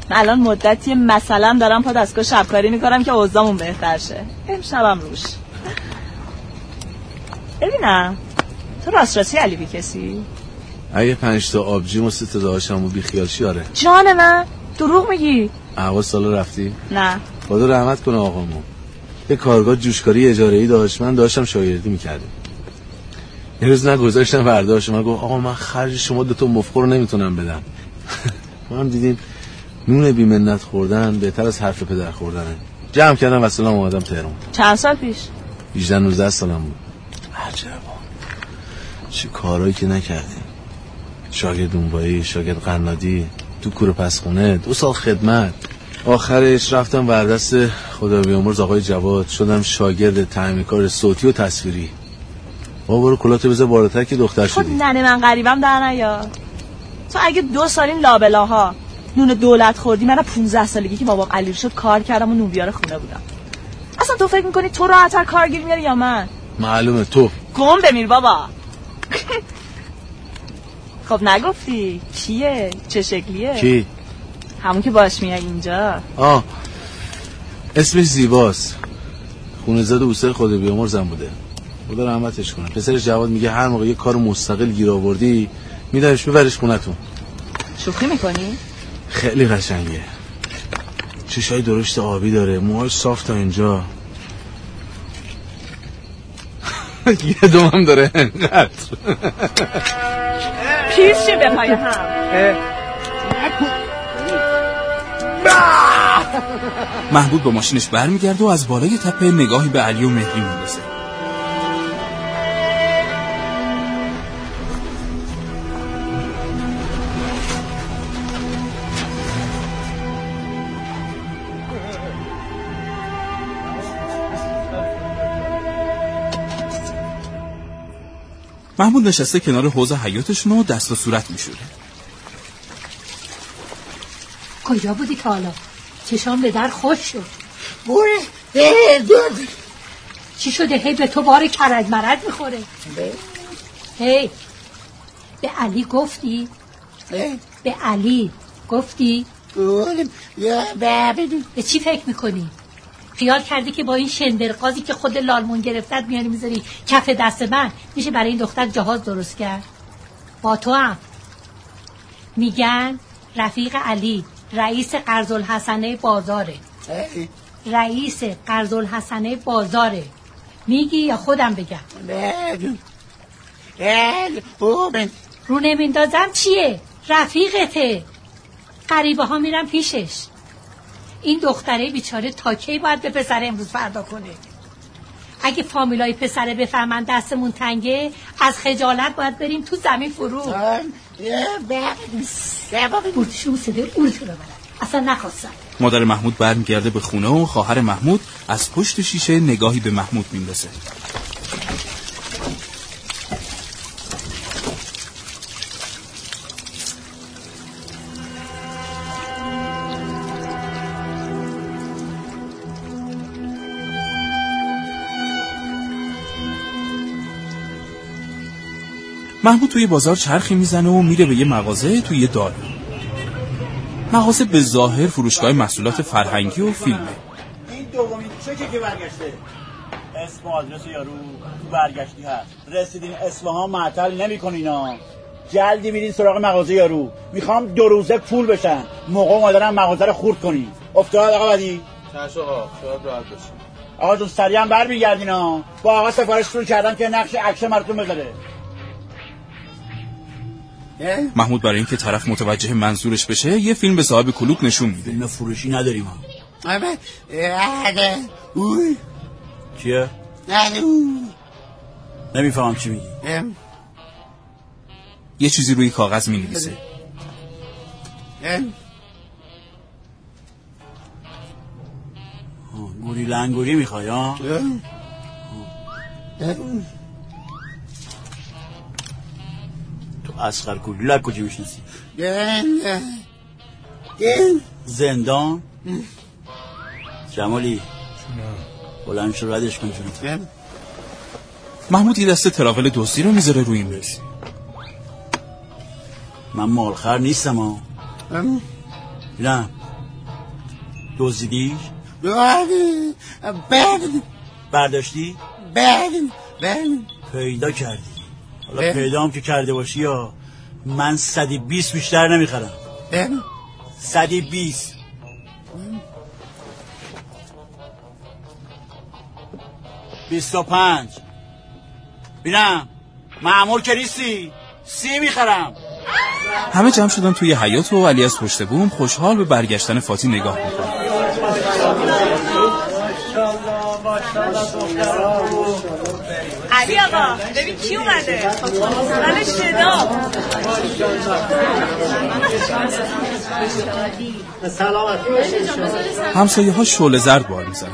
من الان مدتی مثلا دارم پا دستگاه شبکاری می‌کنم که اوضاعمون بهتر شه. امشبم روش. ببینم تو راست راستی علی بی کسی؟ اگه پنج تا آبجیم و سه تا داشتم و بیخیالشی آره؟ جان من دروغ میگی؟ اول سال رفتی؟ نه. خدا رحمت کنه آقامو یه کارگاه جوشکاری اجاره ای داشت من داشتم شاگردی می‌کردیم. یه روز نگذاشتم برداشت من گفت آقا من خرج شما دو تا مفخور رو نمی‌تونم بدم. ما هم دیدیم نون بیمنت خوردن بهتر از حرف پدر خوردنه. جمع کردم و سلام اومدم تهران. چند سال پیش؟ 18 19 سالم بود. عجبا چه کارهایی که نکردیم. شاگرد اونبایی شاگرد قنادی تو کوره پسخونه دو سال خدمت. آخرش رفتم بردست خدا بیامرز آقای جواد. شدم شاگرد تعمیر کار صوتی و تصویری. بابا برو کلاتو بذار بالاتر که دختر خود شدی. ننه من غریبم در نیاد تو اگه دو سال این لابلاها نون دولت خوردی من 15 سالگی که بابام علی شد کار کردم و نونبیار خونه بودم. اصلا تو فکر می‌کنی تو راحتر کارگیر میاری یا من؟ معلومه تو. گم بمیر بابا. خب نگفتی؟ کیه؟ چه شکلیه؟ کی؟ همون که باش میای اینجا. آه. اسمش زیباست. خونه زد و اوسر خود بیامر زن بوده. خدا رحمتش کنه. پسرش جواد میگه هر موقع یه کار مستقل گیر آوردی میدارش میبرش خونتون شوخی می‌کنی؟ خیلی قشنگه. چشای درشت آبی داره. موهاش صاف تا اینجا. یه دومم داره. انقدر پیش شه به پای هم؟ محمود با ماشینش برمیگرده و از بالای تپه نگاهی به علی و مهری میندازه. محمود نشسته کنار حوض حیاتشون و دست و صورت میشوره. کجا بودی تا حالا؟ چشام به در خوش شد. بوره چی شده؟ هی به تو بار کرد مرد می‌خوره. هی. به علی گفتی؟ به علی گفتی؟ به چی فکر می‌کنی؟ خیال کردی که با این شندرقازی که خود لالمون گرفتت میاری می‌ذاری کف دست من؟ میشه برای این دختر جهاز درست کرد؟ با تو هم. میگن رفیق علی رئیس قرض الحسنه بازاره رئیس قرض الحسنه بازاره. میگی یا خودم بگم؟ رو نمیندازم چیه؟ رفیقته. قریبه ها میرن پیشش. این دختره بیچاره تا کی باید به پسر امروز فردا کنه؟ اگه فامیلای پسره بفهمن دستمون تنگه از خجالت باید بریم تو زمین فرو. بورتشو صده اورتو ببرن اصلا نخواستم. مادر محمود برمیگرده به خونه و خواهر محمود از پشت شیشه نگاهی به محمود میندازه. محمود توی بازار چرخی می‌زنه و میره به یه مغازه توی یه دار مغازه به ظاهر فروشگاه محصولات فرهنگی و فیلمه. این دومین چکه که برگشته؟ اسم و آدرس یارو تو برگشتی هست. رسیدین اصفهان معطل نمیکنینا جلدی میرین سراغ مغازه یارو. می‌خوام دو روزه پول بشن. موقع مادرم مغازه رو خورد کنی افتاد آقا بدی چش آقا شاید راحت باشی آقا جون سریع هم برمیگردین ها. با آقا سفارش کردم که نقش اکشن مرتون بذاره. محمود برای اینکه طرف متوجه منظورش بشه یه فیلم به صاحب کلوب نشون میده. فیلم فروشی نداریم ها. اوی. چیه؟ نمی‌فهمم چی میگی. یه چیزی روی کاغذ می‌نویسه. گوری لنگوری می‌خوای ها تو اسخر کولیلک کجا میشنسی زندان. جمالی. بلند شو ردش کن جونت. محمود یه دسته تراول دزدی رو می‌ذاره روی میز من مالخر نیستم ها نه. دزدیدیش برداشتی؟ پیدا کردی. حالا پیدا هم که کرده باشی یا من صدی بیست بیشتر نمی‌خرم. صدی بیست. بیست و پنج. بینم. معمول که نیستی. سی می‌خرم. همه جمع شدن توی حیات و علی از پشت بوم خوشحال به برگشتن فاتی نگاه می‌کنه علی آقا ببین کی اومده؟ من شدا همسایه ها شعله زرد بار می‌زنن.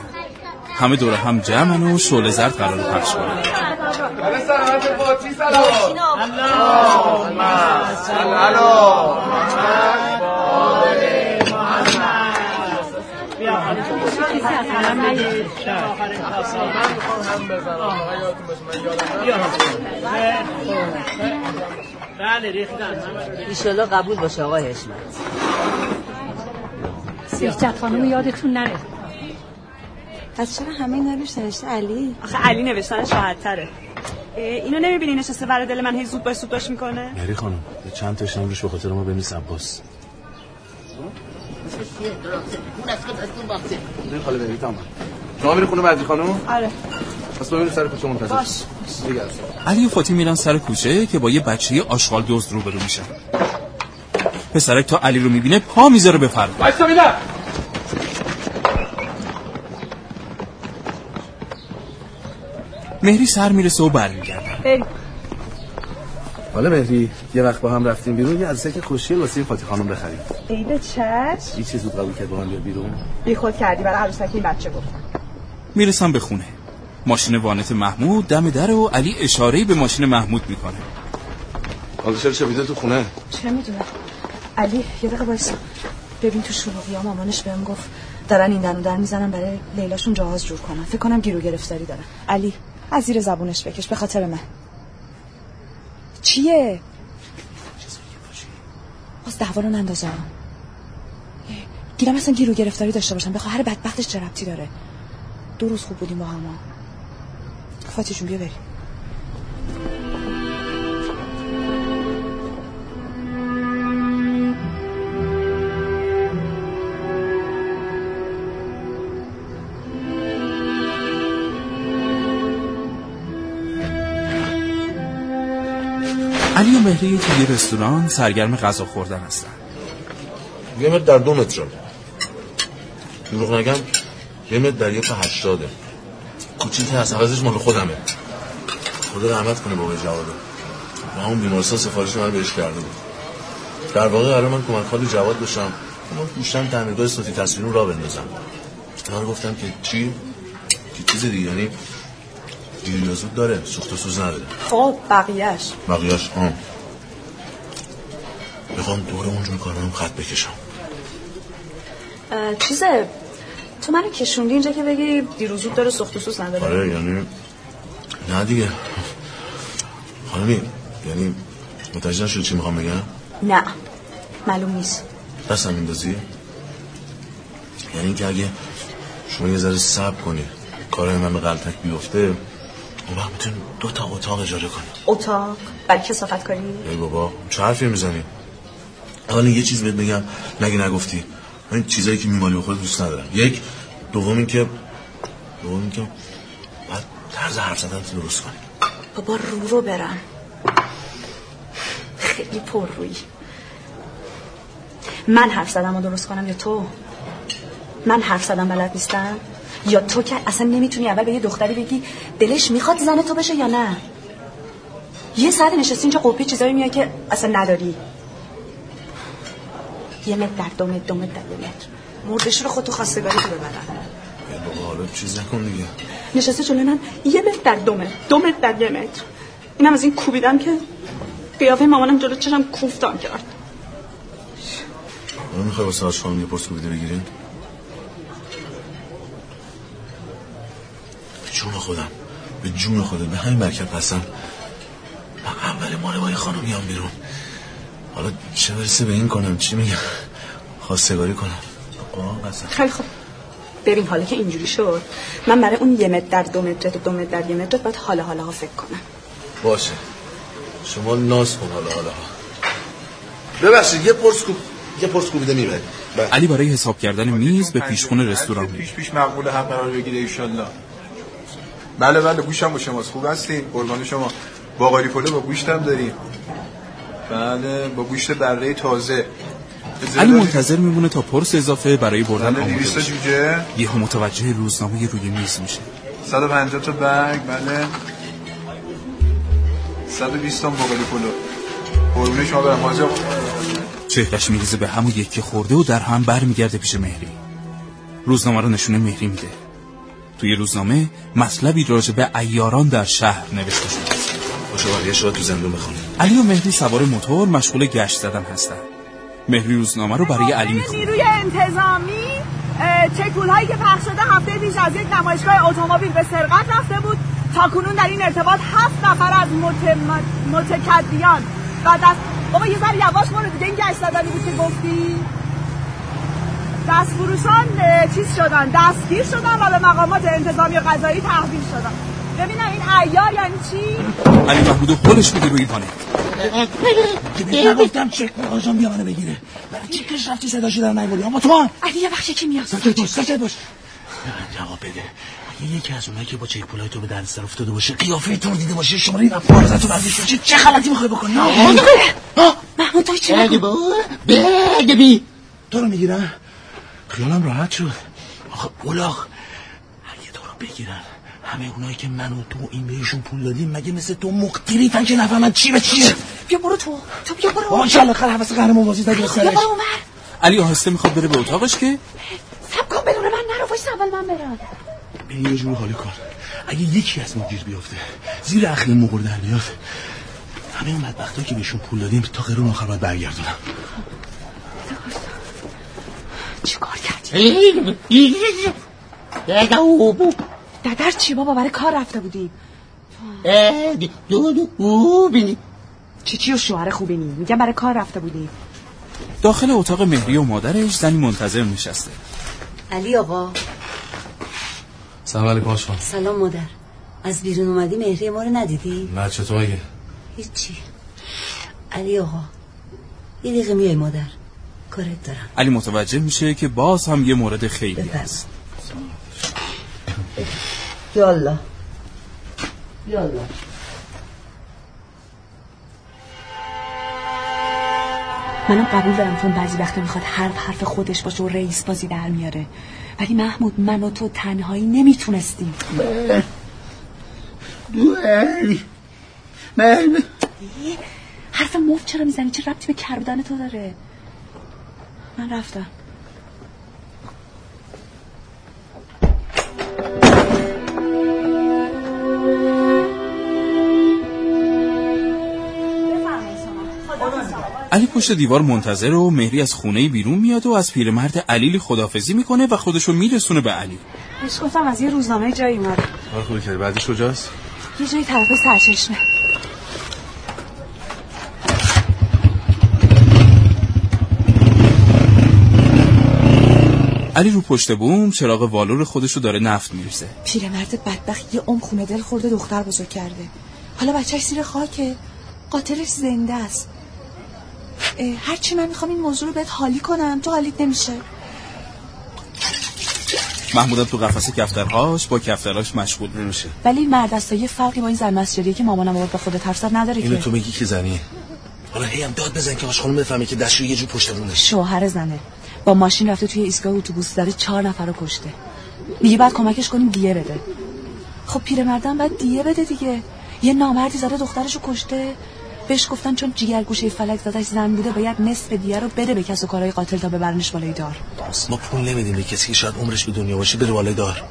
همه دور هم جمعن و شعله زرد قرار پخش کنن. سلامت فاتی سلام اللهم صل علی بله ریختم ایشالا قبول باشه آقای حشمت. سیرجت خانم یادتون نره. پس چرا همه اینا روش نوشته؟ علی؟ آخه علی نوشتنش راحت تره. اینو نمی‌بینی نشسته برای دل من هی زود باش زود باش می‌کنه؟ مری خانم چند تاشم روش به خاطر ما بنویس عباس. این خاله بری تمام. شما میری خونه مردی خانم آره. پس تو سر کوچه منتظر. باش دیگه علی و فاطی میرن سر کوچه که با یه بچه آشغال دزد روبرو میشن. پسرک تا علی رو می‌بینه پا می‌ذاره به فرد بایستا میدم. مهری سر می‌رسه و برمیگرده. بریم. حالا مهری یه وقت با هم رفتیم بیرون یه عدسه که خوشیه واسه این فاتی خانم بخریم. عید چشم یه چیز زود قبول کرد با من بیاد بیرون. بی خود کردی برای عروسک این بچه گفتم می‌رسم به خونه. ماشین وانت محمود دم در و علی اشارهی به ماشین محمود می‌کنه. حالا چرا تو خونه؟ چه می‌دونم. علی یه دقیقه وایسا ببین تو شلوغی ها مامانش بهم گفت دارن این دنو در می‌زنن برای لیلاشون جهاز جور کنن. فکر کنم گیرو گرفتاری دارن. علی از زیر زبونش بکش به خاطر من. چیه؟ باز دعوا رو نندازم. گیرم اصلا گیرو گرفتاری داشته باشم. به خواهر بدبختش چه ربطی داره. دو روز خوب بودیم با هم فاتی جون بیا بریم. علی و مهری توی رستوران سرگرم غذا خوردن هستن. یه متر در دو متر دروغ نگم یه متر در یک هشتاده. کوچیک هست عوضش مال خودمه. خدا رحمت کنه بابای جواده و همون بیمارستان سفارش من بهش کرده بود. در واقع قرار من کمک خالی جواد بشم. اما گوشتم تعمیرگاه صوتی تصویر رو را بندازم. من گفتم که چی؟ که چیز دیگه یعنی دیر یا زود داره. سوخت و سوز نداره. خب بقیهش بقیهش آم. بخوام دور اونجور کارم خط بکشم. چیزه تو منو کشوندی اینجا که بگی دیروز زود داره سخت و سوس نداره. آره یعنی نه دیگه. خانمی یعنی متوجه نشد چی می‌خوام بگم؟ نه معلوم نیست. دستم میندازی؟ یعنی اینکه اگه شما یه ذره صبر کنی کارهای من به غلطک بیفته اون وقت می‌تونی دو تا اتاق اجاره کنی. اتاق؟ برای کسافت کاری ای بابا چه حرفی می‌زنی؟ اولا یه چیز بهت بگم نگی نگفتی؟ این چیزایی که میمالی به خود دوست ندارم. یک دوم این که دوم این که باید طرز حرف زدن تو درست کنی. بابا رو رو برم. خیلی پر روی. من حرف زدم و درست کنم یا تو؟ من حرف زدم بلد نیستم؟ یا تو که اصلا نمی‌تونی اول به یه دختری بگی دلش می‌خواد زن تو بشه یا نه؟ یه ساعت نشستی اینجا قپی چیزایی میاد که اصلا نداری. یه متر در دو متر دو متر در یه متر مردش رو خود تو خواستگاری تو ببرن. بابا حالا چیز نکن دیگه. نشسته جلوی من یه متر در دو متر دو متر در یه متر اینم از این کوبیدم که قیافه مامانم جلو چشم کوفتان کرد. حالا می‌خوای واسه آش خانم یه پرس کوبیده بگیرین؟ جون خودم. به جون خودم. به همین مرکب هستم. من اول مال با یه خانم میام بیرون. حالا چه برسه به این کنم؟ چی میگم؟ خواستگاری کنم. قرآن قسم خیلی خوب. ببین حالا که اینجوری شد. من برای اون یه متر در دو متر و دو متر در یه متر باید حالا حالا ها فکر کنم. باشه. شما ناز کن حالا حالا ببخشید یه پرس کوب یه پرس کوبیده می‌برید علی برای حساب کردن میز به پیشخون رستوران میره پیش پیش مقبول هم قرار بگیره ایشالله. بله بله گوشم با شماست. خوب هستین؟ قربان شما. باقالی پلو با گوشتم داریم. بله با گوشت بره تازه. علی منتظر میمونه تا پرس اضافه برای بردن بله آماده 200 بشه جوجه. یهو متوجه روزنامه روی میز میشه. 150 تا برگ بله. 120 تا باقالی پلو قربون شما برم. حاجا چهرش میریزه به همون یکی خورده و در هم برمیگرده پیش مهری. روزنامه رو نشونه مهری میده. توی روزنامه مطلبی راجع به ایاران در شهر نوشته شده. است تو زندون بخونی. علی و مهدی سوار موتور مشغول گشت زدن هستن. مهری روزنامه رو برای علی می‌خونه. نیروی انتظامی چکول هایی که پخش شده هفته پیش از یک نمایشگاه اتومبیل به سرقت رفته بود تا کنون در این ارتباط هفت نفر از مت... متکدیان و دست بابا یه ذره یواش برو دیگه این گشت زدنی بود که گفتی؟ دست فروشان چیز شدن دستگیر شدن و به مقامات انتظامی و قضایی تحویل شدن. ببینم این ایار یعنی چی؟ علی محمودو خودش میگه روی وانه که نگفتم چک آجان بیا منو بگیره. برای چی کش رفتی صدا شدن نیوردی اما تو هم علی یه بخش کی میاد؟ ساکت باش ساکت باش. جواب بده. اگه یکی از اونایی که با چک پولای تو به دست سر افتاده باشه قیافه تو رو دیده باشه شماره این افکار تو برداشت چه چه غلطی می‌خوای بکنی؟ محمود تو چی بگه بی. تو رو می‌گیرن؟ خیالم راحت شد. آخه اولاغ اگه تو رو بگیرن. همه اونایی که من و تو این بهشون پول دادیم مگه مثل تو مقتریتن که نفهمن چی به چیه بیا برو تو. تو بیا برو. بابا انشالله خیلی حوث قهرمان بازی زدی بیا سرش برو اونور. علی آهسته می‌خواد بره به اتاقش که؟ سب کن بدون من نرو وایس اول من برم. بری یه جور حالی کن اگه یکی از ما گیر بیافته زیر اخل مقر در بیاد همه اون بدبختایی که بهشون پول دادیم تا قرون آخر باید برگردونم چی کار کردی؟ ددر چی بابا؟ برای کار رفته بودیم دو دو بینی. چی چی و شوهر خوبی نی؟ میگم برای کار رفته بودیم داخل اتاق مهری و مادرش زنی منتظر نشسته. علی آقا. سلام علیکم آشان سلام مادر. از بیرون اومدی مهری ما رو ندیدی؟ نه چطور؟ مگه هیچی. علی آقا یه دقیقه میای مادر. کارت دارم. علی متوجه میشه که باز هم یه مورد خیلی هست یالا یالا منم قبول دارم چون بعضی وقتا می‌خواد حرف حرف خودش باشه و رئیس بازی در میاره. ولی محمود من و تو تنهایی نمی‌تونستیم. حرف مفت چرا می‌زنی؟ چه ربطی به کردن تو داره؟ من رفتم. علی پشت دیوار منتظر و مهری از خونه بیرون میاد و از پیرمرد علیلی خدافزی می‌کنه و خودشو میرسونه به علی. بهش گفتم از یه روزنامه جایی اومده حال خوبی کردی. بعدش کجاست؟ یه جایی طرف سرچشمه. علی رو پشت بوم چراغ والور خودشو داره نفت میریزه. پیرمرد بدبخت یه عمر خونه دل خورده دختر بزرگ کرده. حالا بچهش زیر خاکه. قاتلش زنده است. اه، هرچی من می‌خوام این موضوع رو بهت حالی کنم. تو حالیت نمیشه. محمودم تو قفسه کفترهاش با کفترهاش مشغول نمیشه ولی مرد است یه فرقی با این زن مسجدیه که مامانم آورد به خودت حرف نداره اینو که. تو میگی که زنیه؟ حالا هی هم داد بزن که آش خانم بفهمه که دستشوی یه جور پشت رونه شوهر زنه. با ماشین رفته توی ایستگاه اتوبوس زده چهار نفر رو کشته. میگه بعد کمکش کنیم دیه بده. خب پیرمردم باید دیه بده دیگه. یه نامردی زده دخترشو کشته. بهش گفتن چون جیگر گوشه فلک زدش زن بوده باید نصف دیه رو بده به کس و کارهای قاتل تا ببرنش بالای دار. ما پول نمیدیم به کسی که شاید عمرش به دنیا باشه بره بالای دار.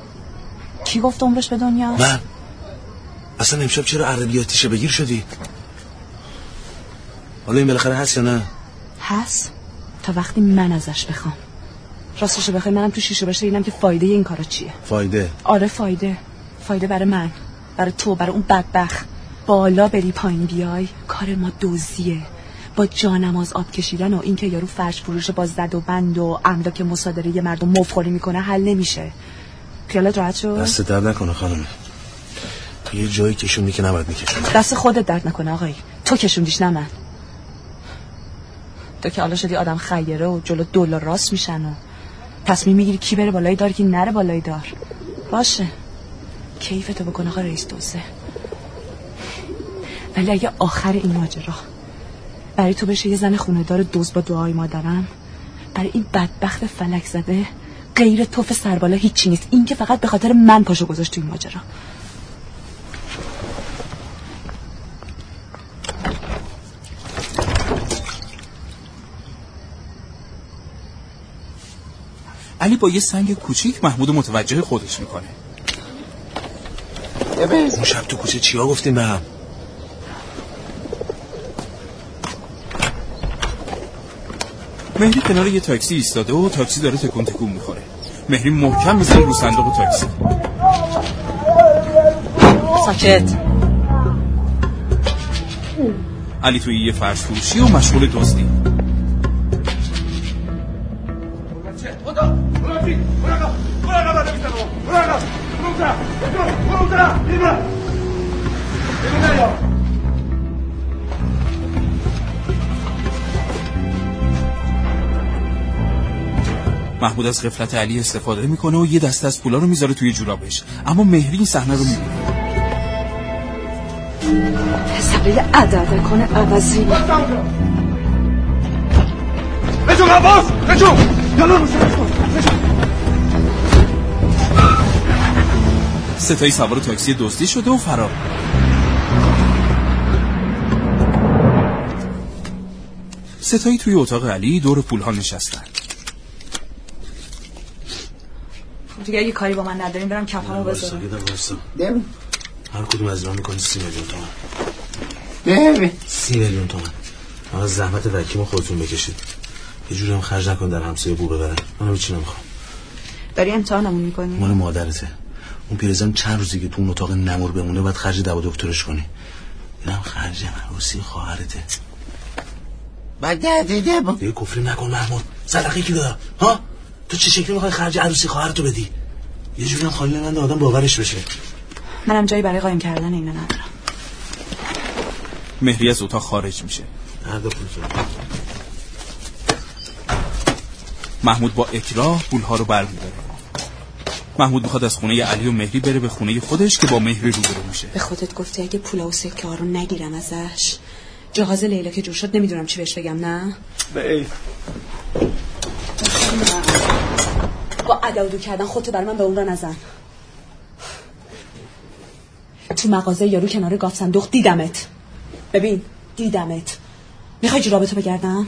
کی گفت عمرش به دنیا من. اصلا امشب چرا عربیاتیشه بگیر شدی؟ حالا این بالاخره هست یا نه؟ هست. تا وقتی من ازش بخوام. راستشو بخوای منم تو شیشه باشه اینم که فایده این کارا چیه. فایده؟ آره فایده. فایده برای من برای تو برای اون بدبخت. بالا بری پایین بیای. کار ما دوزیه. با جانماز آب کشیدن و اینکه یارو فرش فروش با زد و بند و املاک مصادره یه مردم مفخوری می‌کنه حل نمیشه. خیالت راحت شد؟ دست درد نکنه خانم. یه جایی کشوندی که نباید میکشوندی. دست خودت درد نکنه آقایی تو کشوندیش نه من. تو که حالا شدی آدم خیره و جلو دلار راست میشن و تصمیم می‌گیری کی بره بالای دار کی نره بالای دار. باشه. کیفتو بکن آقا رئیس دوزه ولی اگه آخر این ماجرا برای تو بشه یه زن خونه دار دوز با دعای مادرم برای این بدبخت فلک زده غیر توف سربالا هیچی نیست. این که فقط به خاطر من پاشو گذاشت تو این ماجرا. علی با یه سنگ کوچیک محمود متوجه خودش می‌کنه. اون شب تو کوچه چیا گفتیم به هم؟ مهری کنار یه تاکسی ایستاده و تاکسی داره تکون تکون می‌خوره. مهری محکم میزن رو صندوق تاکسی. ساکت. علی توی یه فرش فروشی و مشغول دزدی. محمود از غفلت علی استفاده می‌کنه و یه دسته از پولا رو می‌ذاره توی جورابش. اما مهری این صحنه رو می‌بینه. حسابه عدد کنه عوضی. بجو عباس بجو یالا ستایی سوار تاکسی دزدی شده و فرار. ستایی توی اتاق علی دور پولها نشستن. دیگه اگه کاری با من نداریم برم کفن رو بذارم. ببین هر کدوم از اینا می‌کنی سی میلیون تومن ببین سی میلیون تومن آقا زحمت وکیمو خودتون بکشید. یه جوری هم خرج نکن در همسایه بو ببرن. منم چی نمی‌خوام؟ داری امتحانمون می‌کنی؟ مال مادرته. اون پیرزن چند روزی که تو اون اتاق نمور بمونه باید خرج دوا دکترش کنی. اینم خرج عروسی خواهرته. بعد دیده با دیگه کفری نکن محمود. صدقه کی داد ها؟ تو چه شکلی می‌خوای خرج عروسی خواهرتو بدی؟ یه جوری هم خالی من آدم باورش بشه. منم جایی برای قایم کردن اینا ندارم. مهری از اتاق خارج میشه. هر دو پول محمود با اکراه پولها رو برمیداره. محمود می‌خواد از خونه علی و مهری بره به خونه خودش که با مهری روبرو میشه. به خودت گفتی اگه پولا و سکه ها رو نگیرم ازش. جهاز لیلا که جور شد نمی‌دونم چی بهش بگم نه؟ به ای. با ادودو کردن خودتو بر من به اون را نزن. تو مغازه یارو کنار گاف صندوق دیدمت. ببین دیدمت. می‌خوای جورابتو بگردم؟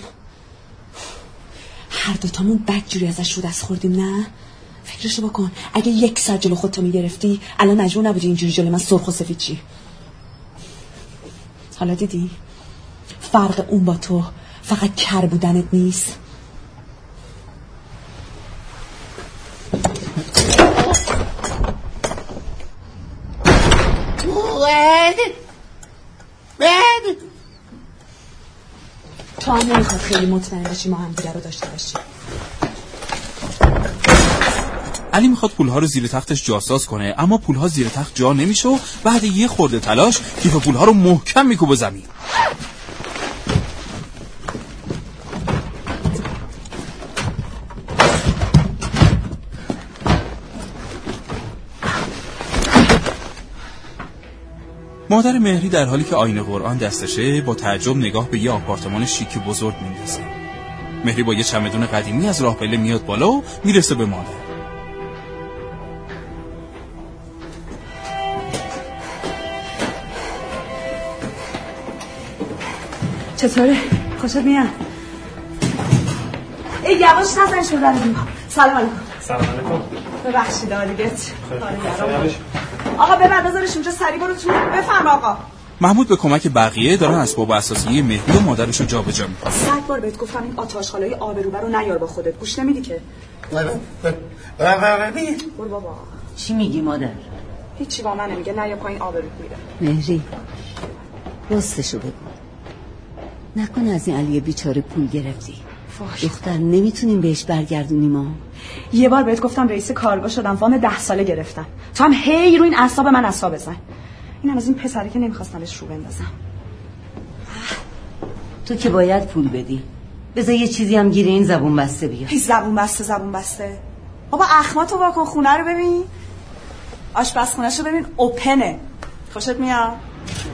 هر دوتامون بد جوری ازش رو دست خوردیم نه؟ فکرشو بکن. اگه یک سر جلو خودتو می‌گرفتی الان مجبور نبودی اینجوری جلو من سرخ و سفید چی حالا دیدی؟ فرق اون با تو فقط کر بودنت نیست. تو هم نمی‌خواد خیلی مطمئن باشی ما هم دیگر رو داشته باشیم. علی می‌خواد پولها رو زیر تختش جاساز کنه اما پولها زیر تخت جا نمیشه و بعد یه خورده تلاش کیف پولها رو محکم میکوبه زمین. مادر مهری در حالی که آینه قرآن دستشه با تعجب نگاه به یه آپارتمان شیک بزرگ میندازه. مهری با یه چمدون قدیمی از راه پله میاد بالا و می‌رسه به مادر. چطوره؟ خوشت میاد؟ ای یواش نزن شده سلام علیکم. سلام علیکم. ببخشید آلیگت آقا ببر بذارش اونجا سری برو تو. بفهم آقا. محمود به کمک بقیه دارن اسباب اساسیه مهدی و مادرش رو جابجا می‌کنن. صد بار بهت گفتم این آتاش خالای آبروبر رو نیار با خودت. گوش نمیدی که؟ برو بابا. چی میگی مادر؟ هیچی با من نمیگه. نه یا پایین آبرو میره. مهری راستشو بگو. نکن از این علی بیچاره پول گرفتی. فاش. دختر نمی‌تونیم بهش برگردونیم ما یه بار بهت گفتم رئیس کارگاه شدم وام ده ساله گرفتم تو هم هی رو این اعصاب من اعصاب بزن. اینم از این پسری که نمی‌خواستم بهش رو بندازم. تو که باید پول بدی. بذار یه چیزی هم گیره این زبون بسته بیا زبون بسته زبون بسته. بابا اخماتو واکن خونه رو ببین. آشپزخونه‌ش رو ببین اوپنه. خوشت میاد؟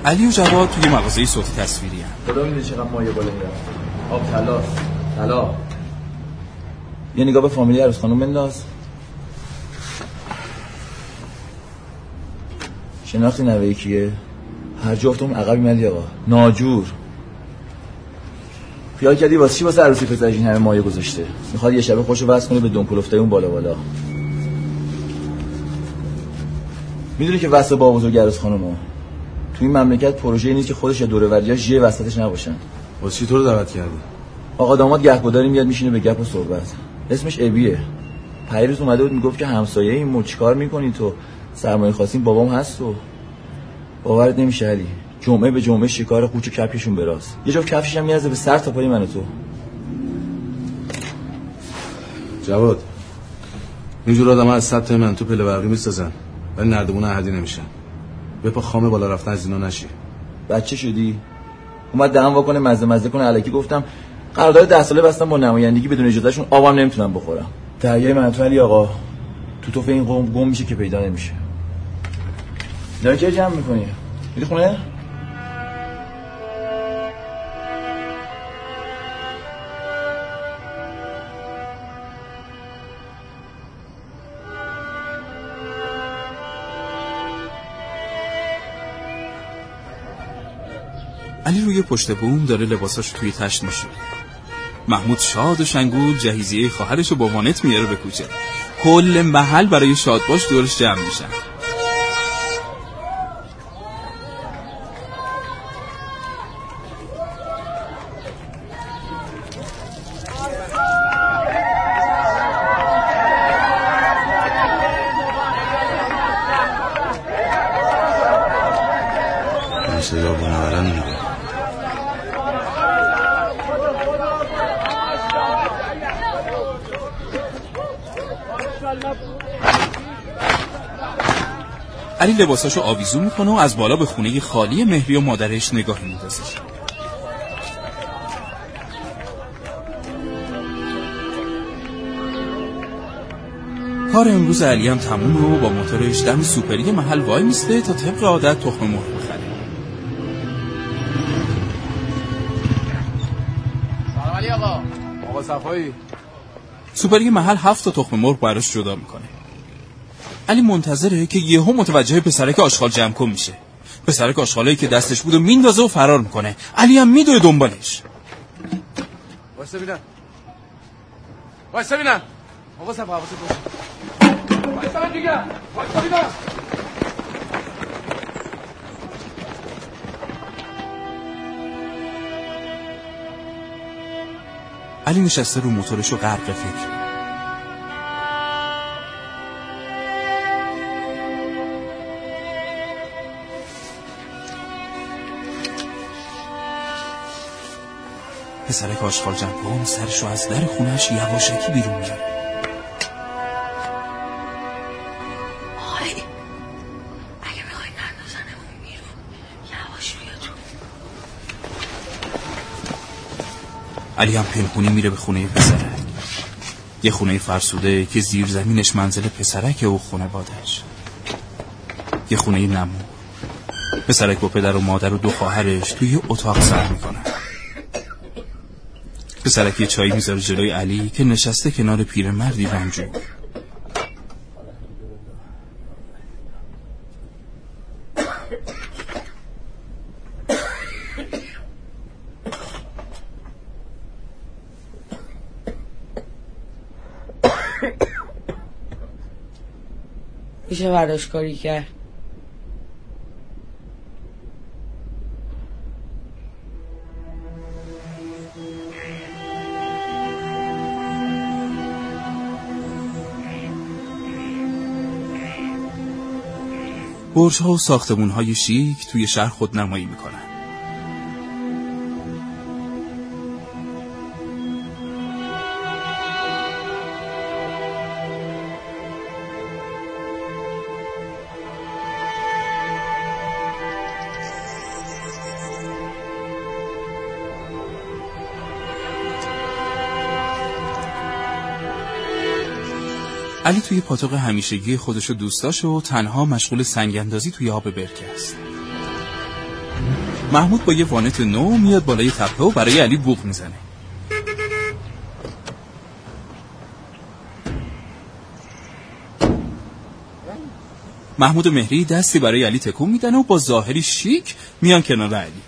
علی و جواد توی مغازه صوتی تصویری هم. خدا می‌دونه چقدر مایه بالا میرم آب طلا طلا یه نگاه به فامیلی عروس خانم بنداز. شناختی نوه کیه هر جفتم عقبی ملی آقا. ناجور. خیال کردی واسه چی واسه عروسی پسرش این همه مایه گذاشته؟ می‌خواد یه شبه خوشو بس کنه به افتای اون بالا بالا. می‌دونی که واسه با بزرگ عروس خانم تو این مملکت پروژه نیست که خودش یا دوره وریاش یه وسطش نباشن. واسه چی تو رو دعوت کردی؟ آقا داماد گهگداری میاد میشینه به گپ و صحبت. اسمش ابیه. پیروز اومده بود می‌گفت که همسایه این مو چیکار می‌کنی تو؟ سرمایه خواستین بابام هست تو باورت نمیشه علی. جمعه به جمعه شکار قوچ و کپشون براز یه جفت کفشش هم میازه به سر تا پای من و تو. جواد اینجور آدم از صد من تو پله برقی می‌سازن ولی نردمون احدی نمیشن. بپا خامه بالا رفتن از اینا نشی. بچه شدی؟ اومد دهن واکنه مزه مزه کنه. الکی گفتم قرارداد ده ساله بستم با نمایندگی بدون اجازهشون. آبم نمی‌تونم بخورم. تهیه من تو علی آقا. تو توف این قوم گم میشه که پیدا نمیشه. داری که جمع می‌کنی؟ میری خونه؟ علی روی پشت بوم داره لباساش توی تشت میشه محمود شاد و شنگول جهیزیه خواهرش رو با وانت میاره به کوچه کل محل برای شادباش دورش جمع میشن. لباساشو آویزون می‌کنه و از بالا به خونه خالی مهری و مادرش نگاه میندازه. کار امروز علی هم تمومه و با موتورش دم سوپری محل وای میسته تا طبق عادت تخم مرغ بخره سلام علی آقا. آقا صفایی. سوپری محل هفت تا تخم مرغ براش جدا می‌کنه. علی منتظره که یهو متوجه پسرک آشغال جمع کن میشه. پسرک آشغالایی که دستش بود و میندازه و فرار می‌کنه. علی هم میدوه دنبالش. واسه بینم واسه بینم حواست باشه. واسه دیگه. واسه بینم علی نشسته رو موتورش و غرق فکر پسرک آشغال جمع سرشو از در خونش یواشکی بیرون میاره آی اگه می‌خوای نندازنمون بیرون یواش تو علی هم پنهونی میره به خونه پسرک. یه خونه فرسوده که زیر زمینش منزل پسرک و خونه بادش یه خونه نمو. پسرک با پدر و مادر و دو خواهرش توی اتاق سر می‌کنن پسرک یه چایی می‌ذاره جلوی علی که نشسته کنار پیرمردی رنجور. میشه برداشت کاری کرد؟ برج ها و ساختمون های شیک توی شهر خود نمایی می‌کنن. علی توی پاتوق همیشگی خودشو دوست داشت و تنها مشغول سنگاندازی توی آب برکه است. محمود با یه وانت نو میاد بالای تپه و برای علی بوق می‌زنه. محمود و مهری دستی برای علی تکون میدن و با ظاهری شیک میان کنار علی.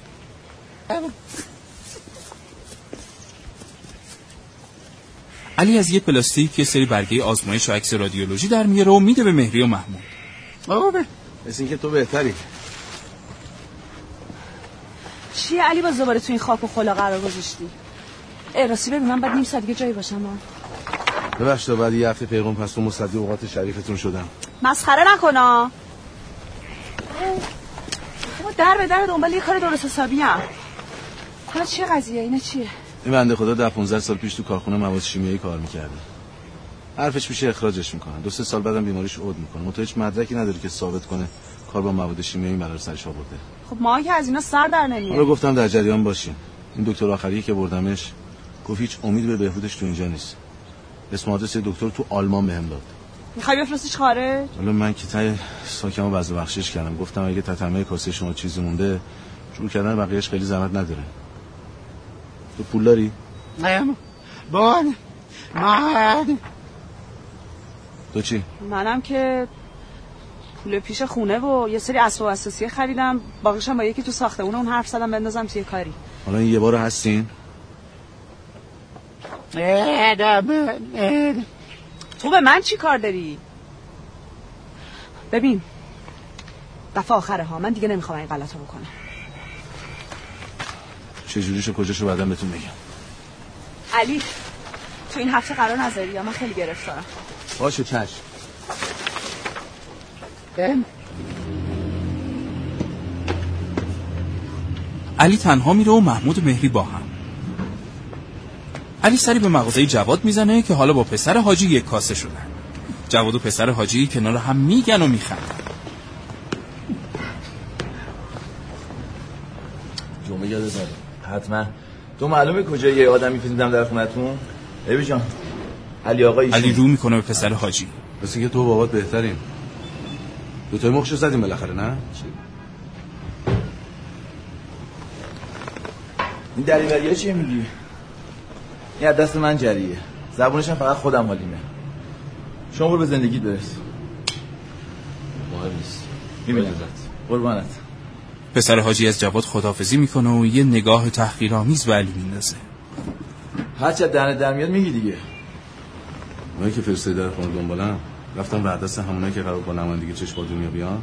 علی از یه پلاستیک یه سری برگه آزمایش و عکس رادیولوژی در میاره و میده به مهری و محمود. آقا به. مثل اینکه تو بهتری. چیه علی باز دوباره تو این خاک و خلا قرار گذاشتی؟ راستی ببین من بعد نیم ساعت دیگه جایی باشم ها. ببخشید بعد یه هفته پیغام پس تو مصدی اوقات شریفتون شدم. مسخره نکنا ما در به در دنبال یه کار درست حسابی هم حالا چه قضیه؟ اینه چیه؟ این بنده خدا در 15 سال پیش تو کارخونه مواد شیمیایی کار می‌کرده. حرفش میشه اخراجش می‌کنن. دو سه سال بعدم بیماریش عود می‌کنه. متو هیچ مدرکی نداره که ثابت کنه کار با مواد شیمیایی برای سرش آورده. خب ما که از اینا سر در حالا نمیه گفتم در جریان باشین این دکتر آخری که بردمش گفت هیچ امید به بهبودش تو اینجا نیست. اسم آدرس دکتر تو آلمان بهم داد. می‌خوای بفرستیش خارج؟ حالا من که تای ساکمو وضع بخشش کردم. گفتم اگه تتمه کاسه شما چیزی مونده شروع کردن بقیهش خیلی زحمت نداره. تو پول داری؟ بان من تو چی؟ منم که پول پیش خونه و یه سری اسباب اساسی خریدم باقیشم با یکی تو ساختمون اون حرف زدم بندازم توی کاری حالا این یه بار هستین؟ تو به من چی کار داری؟ ببین دفعه آخره ها من دیگه نمی‌خوام این غلط رو بکنم چجوریشو کجاشو بعدم بهتون میگم. علی تو این هفته قرار نذاری؟ یا من خیلی گرفتارم؟ باشه چشم. علی تنها میره و محمود و مهری با هم. علی سری به مغازه جواد می‌زنه که حالا با پسر حاجی یک کاسه شدن. جواد و پسر حاجی کنار هم میگن و میخندن. جمعه یاد داره حتما. تو معلومه کجا یه آدمی پیدیدم در خونتون؟ ابی جان علی آقا ایشون. علی رو می‌کنه به پسر حاجی. بس اینکه تو و بابات بهترین دوتای مخشو زدیم بالاخره نه؟ این دریوریه چیه میگی؟ این از دست من جریه. زبونش هم فقط خودم حالیمه. شما برو به زندگیت برس. مهم نیست. می‌بینم. قربانت. پسر حاجی از جواد خدافزی می‌کنه و یه نگاه تحقیرآمیز به علی میندازه. از دهنت در میاد میگی دیگه. اونایی که فرسته در خونه دنبالم رفتم بر دست همونایی که قرار با نمایندگی چشم با دنیا بیان.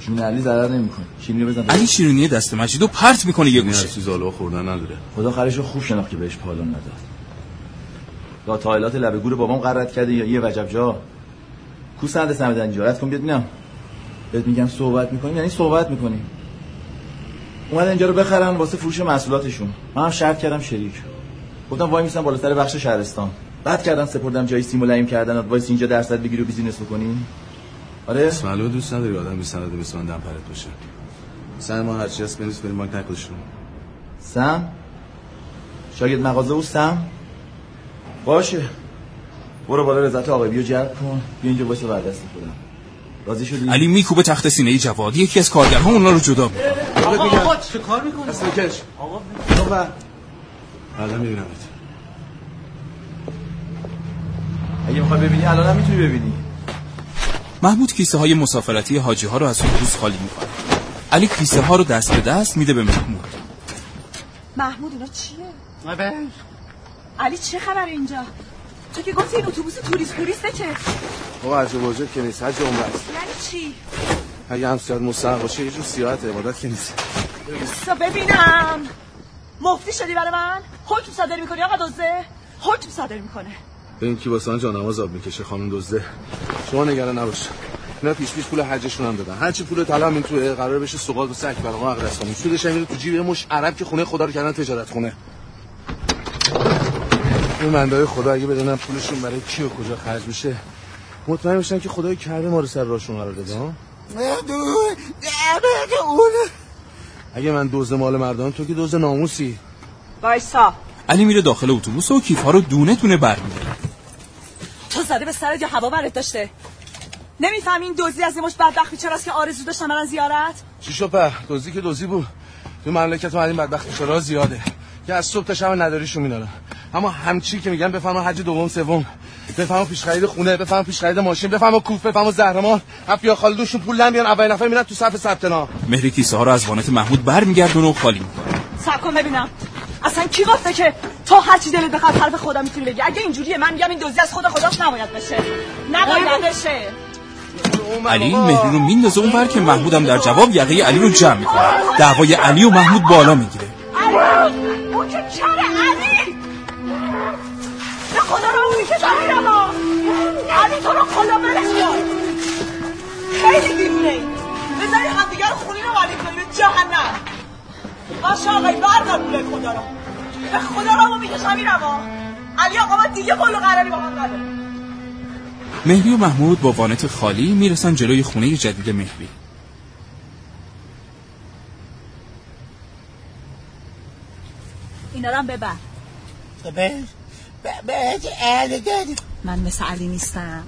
جون علی ضرر نمی‌کنه. شیرینی بزن علی شیرینی دست مجیدو پرت می‌کنه یه گوشه. از زالو خوردن نداره. خدا خرشو خوب شناخت که بهش پالون نداد. با تایلات لبه گور بابام قرارت کرده یا یه وجب جا. کو سند سمدن جارت کن بیاد ببینم بهت میگم صحبت می‌کنیم یعنی صحبت می‌کنیم. اومد اینجا رو بخرن واسه فروش محصولاتشون. من هم شرط کردم شریک. گفتم وای میسم بالاتر بخش شهرستان. بعد کردن سپردم جای سیمو لعیم کردن وایس اینجا درصد بگیر و بیزینس بکنی. آره. اسم معلومه دوست نداری آدم بی سند مثل من دم پرت باشه. سن ما هرچی هست بنویس بریم بانک نکشون سم؟ شاگرد مغازه و سم؟ باشه. برو بالا رضایت آقای بیو جلب کن. بیا اینجا واسه بردست خودم راضی شدی؟ علی میکوبه تخت سینه جواد. یکی از کارگرها اونا رو جدا می‌کنه. آقا آقا چه کار می‌کنی؟ اصلا کش. آقا الان میبینمت. اگه می‌خوای ببینی الان هم می‌تونی ببینی. محمود کیسه های مسافرتی حاجی ها رو از اتوبوس خالی می‌کنه. علی کیسه ها رو دست به دست میده به محمود. محمود اینا چیه؟ آبه علی چه خبر اینجا؟ تو که گفتی این اتوبوس توریست توریسته چه؟ آقا عجب واجب که نیست حج عمره است. یعنی چی؟ اگه هم سیاد مستحق باشه یه جور سیاحت عبادت که نیست. بسا ببینم. مفتی شدی برای من؟ حکم صادر می‌کنی آقا دوزه؟ حکم صادر می‌کنه. به این کی واسه من جانماز آب می‌کشه خانم دزده. شما نگران نباش. اینا پیش پیش پول حجشون هم دادن. هرچی پول طلا این تو قرار بشه سوغات و ما اقدس کنیم سودش میره تو جیب مش عرب که خونه خدا رو کردن تجارت خونه. این منده خدا اگه بدونن پولشون برای کی و کجا خرج میشه مطمئن بشن که خدای کرده ما رو سر راشون قرار داده ها؟ اگه من دوز مال مردان تو که دوز ناموسی. وایسا. علی میره داخل اتوبوس و کیف ها رو دونه دونه برمیداره. تو زده به سرت یا هوا برت داشته؟ نمی‌فهمی این دوزی از مش بدبخت بیچاره که آرزو داشتن برن زیارت؟ چی شو په؟ دوزی که دوزی بود. تو مملکت ما این بدبخت چرا زیاده. که از صبح تا شب نداریشو میدارن. اما همچی که میگن بفهم حج دوم سوم. بفهم پیش خرید خونه بفهم پیش خرید ماشین بفهم کوف بفهم زهرمان. افیا خالدوشون پول نمیان اول نفر میرن تو صف ثبت نام. مهری کیسه ها رو از وانت محمود برمیگردونه و خالی می‌کنه. کن ببینم. اصلا کی گفته که تو هر چی دلت بخواد حرف خدا می‌تونی بگی؟ اگه اینجوریه من میگم این دوزی از خدا خداش نباید بشه. نباید بشه. علی مهری رو میندازه اون بر که محمود هم در جواب یقه علی رو جمع می‌کنه. دعوای علی و محمود بالا می‌گیره. اون که کر علی! به خدا را اونی که داری روا! علی تو رو خدا برش کن خیلی دیونه ای بذاری همدیگر خونی رو علی کنیم جهنم! باشه آقای بردار بوله خدا را به خدا را ما میگه شمی روا! علی آقا من دیگه قول قراری با من داره مهدی و محمود با وانت خالی می‌رسن جلوی خونه جدید مهدی. اینا رو هم ببر من مثل علی نیستم.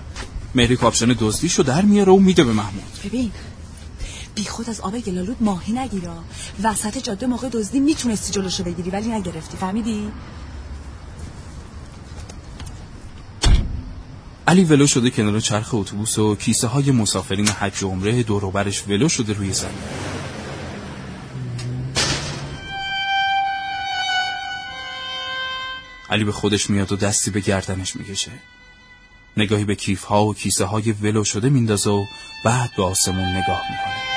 مهری کاپشن دزدیشو در میاره و میده به محمود. ببین بی خود از آب گلالود ماهی نگیرا وسط جاده موقع دزدی می‌تونستی جلوشو بگیری ولی نگرفتی. فهمیدی؟ علی ولو شده کنار چرخ اتوبوس و کیسه های مسافرین حج و عمره دوروبرش ولو شده روی زمین. علی به خودش میاد و دستی به گردنش می‌کشه. نگاهی به کیف ها و کیسه های ولو شده میندازه و بعد به آسمون نگاه می‌کنه.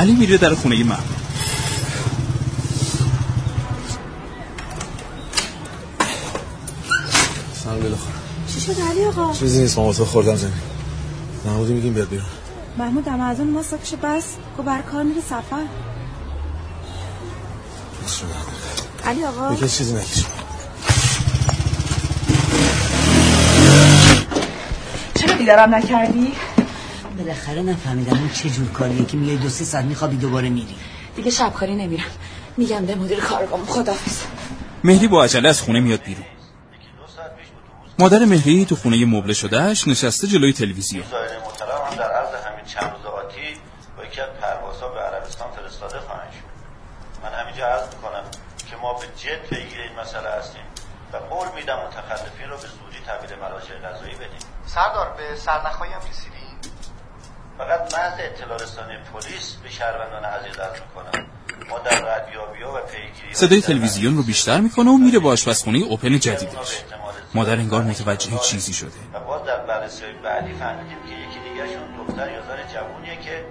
علی میره در خونه محمود سلام بله چی شد علی آقا؟ چیزی نیست ماما تو خوردم زمین. محمودی میگیم بیاد بیرون. محمود دم از اون ماسکش بس. گو بر کار میره سفر. علی آقا. یکی چیزی نکش. چرا بیدارم نکردی؟ بالاخره نفهمیدم اون چه جور کاریه که میای دو سه ساعت میخوابی دوباره میری. دیگه شبکاری نمیرم. میگم به مدیر کارگاه خدافظ مهری با عجله از خونه میاد بیرون. مادر مهری تو خونه مبله شدهش نشسته جلوی تلویزیون. هم در عرض همین چند روز آتی با یکی از پروازها به عربستان فرستاده خواهند شد. من همینجا عرض می‌کنم که ما به جد پیگیر این مسئله هستیم و قول میدم متخلفین رو به زودی تحویل مراجع قضایی بدیم. سردار به سرنخهایی هم رسیدیم. فقط محض اطلاع رسانی پلیس به شهروندان عزیز عرض می‌کنم ما در ردیابی و پیگیری صدای تلویزیون رو بیشتر می‌کنه و میره با آشپزخونه اوپن جدیدش. مادر انگار متوجه چیزی شده. و باز در بررسی های بعدی فهمیدیم که یکی دیگرشون دختر یا زن جوونیه که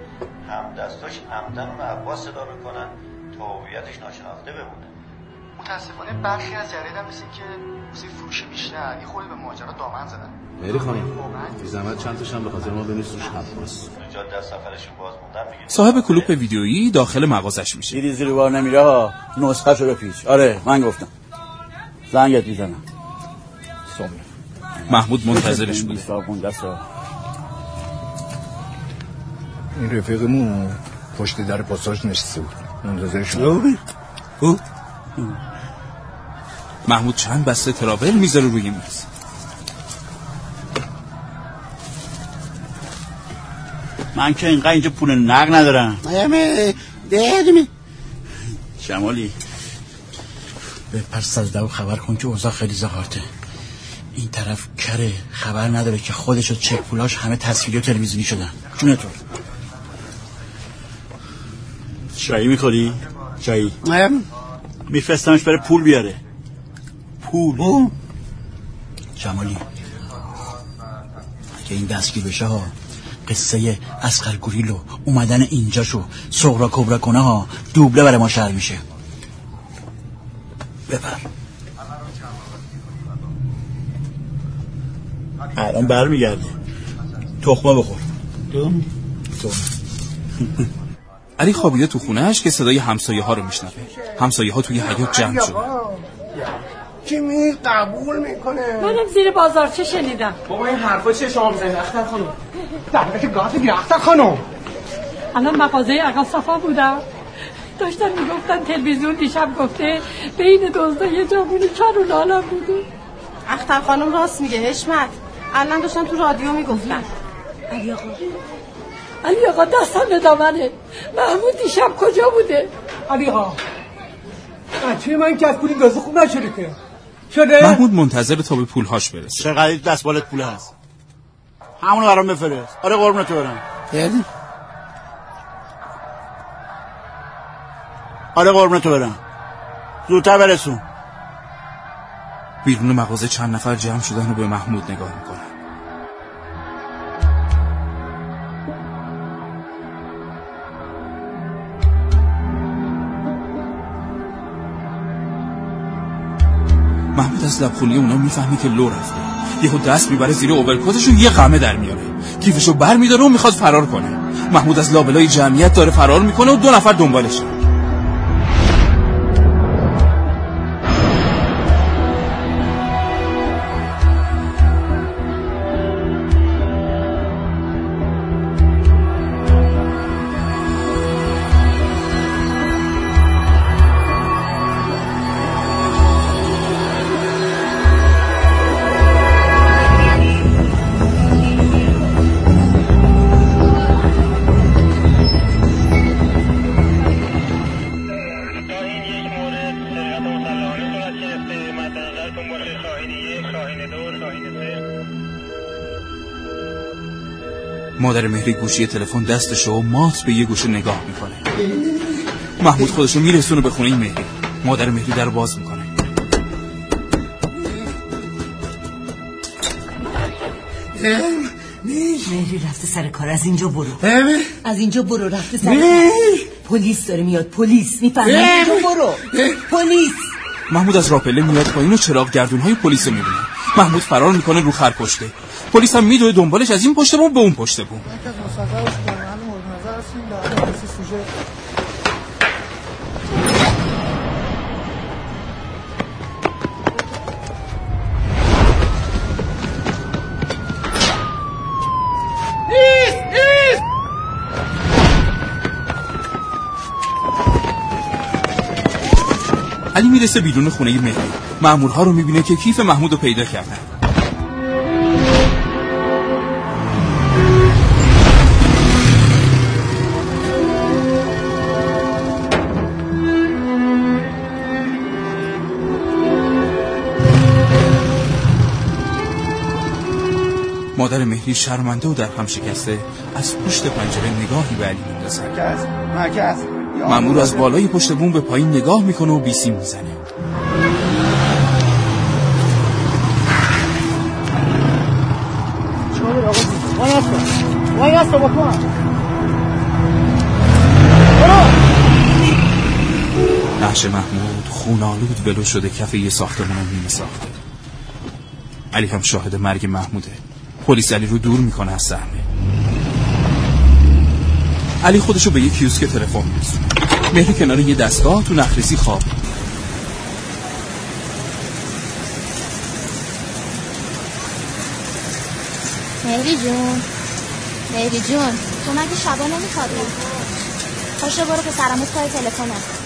هم دستاش عمدن اون عباس صدا می‌کنن تا هویتش ناشناخته بمونه. متاسفانه برخی از جراید هم مثل که موزه فروش بیشتر یه خورده به ماجرا دامن زدن. مهری خانم بی زحمت چند تاشم به خاطر ما بنویس روش عباس صاحب کلوپ ویدیویی داخل مغازش میشه. دیدی زیر بار نمیره ها؟ نسخه شو بپیچ آره من گفتم. زنگت می‌زنم. محمود منتظرش بوده. این رفیقمون پشت در پاساژ نشسته بود. منتظر شما محمود چند بسته تراول می‌ذاره روی میز. من که اینقدر اینجا پول نقد ندارم. بدونی شمالی. به پس از دو خبر کن که اوضاع خیلی زهارته. این طرف کره خبر نداره که خودش و چک پولاش همه تصویری و تلویزیونی شدن. جونه تو چایی می‌خوری؟ چایی. میفرستمش بره پول بیاره. پول؟ جمالی اگه این دستگیر بشه ها. قصه اسقر گوریلو اومدن اینجاشو. سغرا کبرا کنه ها دوبله برای ما شهر میشه. ببر الان برمیگرده تخمه بخور. علی خوابیده تو خونهش که صدای همسایه ها رو میشنوه. همسایه ها توی حیات جمع شده. کی می قبول می‌کنه؟ منم زیر بازارچه شنیدم؟ بابا این حرفا چیه شما بزنید اختر خانم. دعوت گاز اختر خانم. الان مغازه عقب صفا بودم. داشتن می‌گفتن تلویزیون دیشب گفته بین دزدا یه جوونی کر و لالم بوده اختر خانم راست میگه حشمت. الان داشتن تو رادیو می‌گفتن. علی آقا. علی آقا دستم به دامنه. محمود دیشب کجا بوده؟ علی آقا. بچه من که از پولی دازه خوب نشده که. شده؟ محمود منتظر تا به پولهاش برسه. چقدر دست بالت پول هست؟ همونو برام بفرست. آره قربونت برم. یعنی؟ آره قربونت برم. زودتر برسون. بیرون مغازه چند نفر جمع شدن و به محمود نگاه می‌کنن. محمود از لبخونی اونا می‌فهمه که لو رفته. یهو دست می‌بره زیر اوورکوتش و یه قمه در میاره. کیفشو بر میداره و می‌خواد فرار کنه. محمود از لابلای جمعیت داره فرار می‌کنه و دو نفر دنبالشه. مهری گوشی تلفن دستش و مات به یه گوشه نگاه می‌کنه. محمود خودشو میرسونه به خونه مهری مادر مهری در باز می‌کنه. مهری رفته سر کار. از اینجا برو. از اینجا برو رفته سر کار. پلیس داره میاد. پلیس می‌فهمی؟ اینجا برو. پلیس. محمود از راپله میاد پایین و چراغ گردون های پلیس رو می‌بینه. محمود فرار می‌کنه رو خر پشته پلیس هم میدوه دنبالش از این پشته بوم به اون پشته بوم علی می‌رسه بیرون خونه مهری مامورها رو می‌بینه که کیف محمود رو پیدا کردن. مادر مهری شرمنده و در هم شکسته از پشت پنجره نگاهی به علی مرکز مامور از بالای پشت بوم به پایین نگاه می‌کنه و بیسیم می‌زنه. نقش محمود خونالود ولو شده کف یه ساختمان رو نیمه ساخته علی هم شاهد مرگ محموده. پلیس علی رو دور می‌کنه از صحنه. علی خودشو به یه کیوسک تلفن میرسونه. مهری کنار یه دستگاه تو نخریسی خواب. مهری جون. مهری جون تو مگه شبا نمیخوابی؟ پاشو برو که سرموت پای تلفنه.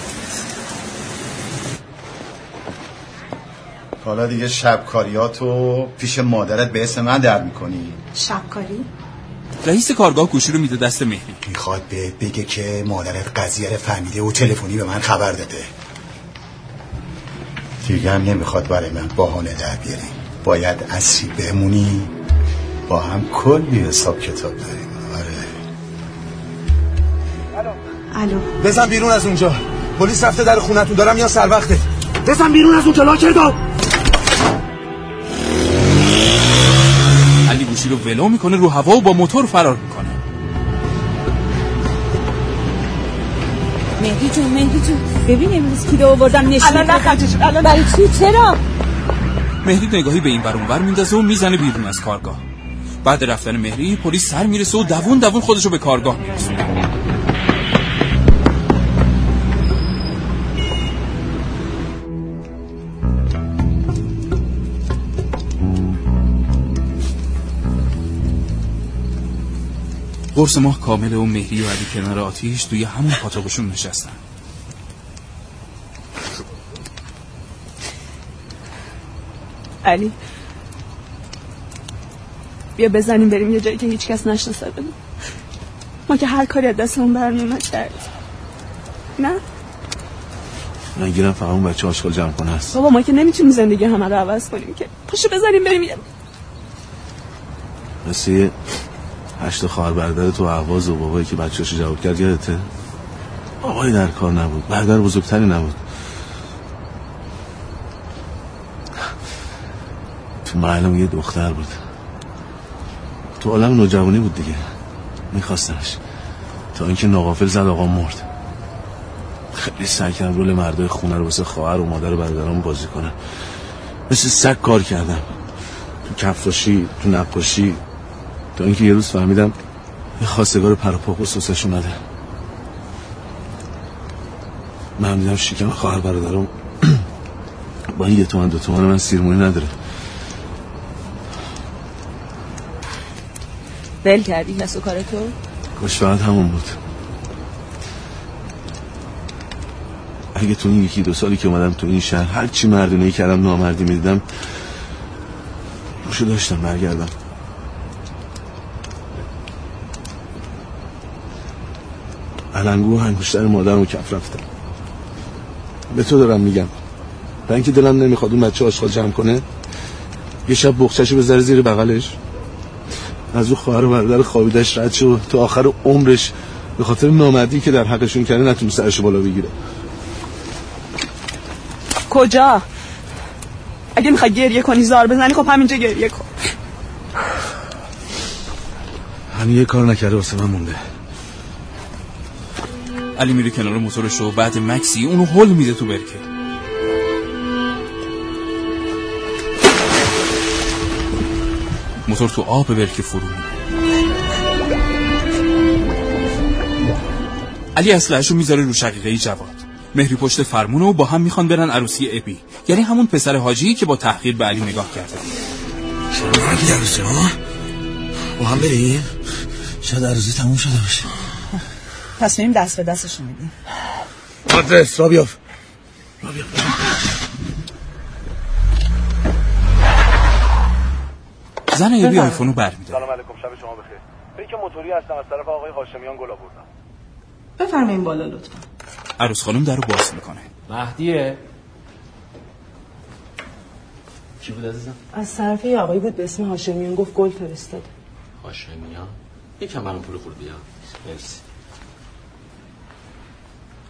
حالا دیگه شبکاریاتو پیش مادرت به اسم من در می‌کنی؟ شبکاری؟ رئیس کارگاه گوشی رو میده دست مهری می‌خواد بهت بگه که مادرت قضیه رو فهمیده و تلفنی به من خبر داده. دیگه هم نمی‌خواد برای من بهانه در بیاری. باید اصری بمونی با هم کلی حساب کتاب داریم. آره. الو. بزن بیرون از اونجا. پلیس رفته در خونتون. دارم یا سر وقته. بزن بیرون از اونجا لاکر گوشی رو ولو می‌کنه رو هوا و با موتور فرار می‌کنه. مهدی جون مهدی جون. ببین امروز کی رو آوردم نشون الان نخرجش الان برای چی؟ چرا؟ مهدی نگاهی به این بر اونور میندازه و می‌زنه بیرون از کارگاه. بعد رفتن مهری پلیس سر می‌رسه و دوون دوون خودشو به کارگاه میرسونه. قرص ماه کامله و مهری و علی کنار آتیش توی همون پاتوقشون نشستن. علی بیا بزنیم بریم یه جایی که هیچ کس نشناسه بدون ما که هر کاری از دستمون برمیومد کردیم نه؟ من گیرم فقط اون بچه آشغال جمع کنه هست بابا ما که نمی‌تونیم زندگی همه رو عوض کنیم که. پاشو بزنیم بریم یه مثل یه هشت خواهر برادر تو احواز و بابایی که بچه‌اشو جواب کرد یادته؟ آقای در کار نبود برادر بزرگتری نبود. تو معلم یه دختر بود. تو عالم نوجوانی بود دیگه. میخواستنش. تا اینکه ناقافل زد آقا مرد. خیلی سعی کردم رول مردای خونه رو واسه خواهر و مادر و برادرام بازی کنم. مثل سگ کار کردم. تو کفاشی تو نقاشی تا اینکه یه روز فهمیدم یه خواستگار پراپاق و سوسش اومده. من دیدم شکم خواهر برادرم با این یه تومن دو تومن من سیرمونی نداره. ول کردی کسو کار تو؟ فقط همون بود. اگه تو این یکی دو سالی که اومدم تو این شهر هر چی مردونه کردم نامردی می‌دیدم روشو داشتم برگردم. علنگو و انگشتر مادرم رو کف رفتم به تو دارم میگم. و اینکه دلم نمی‌خواد اون بچه آشغال جمع کنه یه شب بخچهشو بذاره زیر بغلش. از او خواهر و برادر خوابیدش رد شد تا آخر عمرش به خاطر نامردی که در حقشون کرده نتونه سرش بالا بگیره. کجا؟ اگه می‌خوای گریه کنی زار بزنی خب همینجا گریه کن. همین یه کار نکرده واسه من مونده. علی میره کنار موتورش و بعد مکسی اونو هل میده تو برکه. موتور تو آب برکه فرو میره علی اسلحه‌شو می‌ذاره رو شقیقه جواد. مهری پشت فرمونه و با هم می‌خوان برن عروسی ابی. یعنی همون پسر حاجی که با تحقیر به علی نگاه کرده. شما عروسی ها؟ با هم بریم؟ شاید عروسی تموم شده باشه. پس میریم دست به دستشو میدیم. آدرس را بیاف زن ابی آیفونو برمیداره سلام علیکم شب شما بخیر. پیک موتوری هستم از طرف آقای هاشمیان گل آوردم بفرمایین بالا لطفا. عروس خانم در رو باز می‌کنه. مهدیه. کی بود عزیزم؟ از طرف یه آقایی بود به اسم هاشمیان گفت گل فرستاد هاشمیان؟ یکم منو پول خورد بیا. مرسی.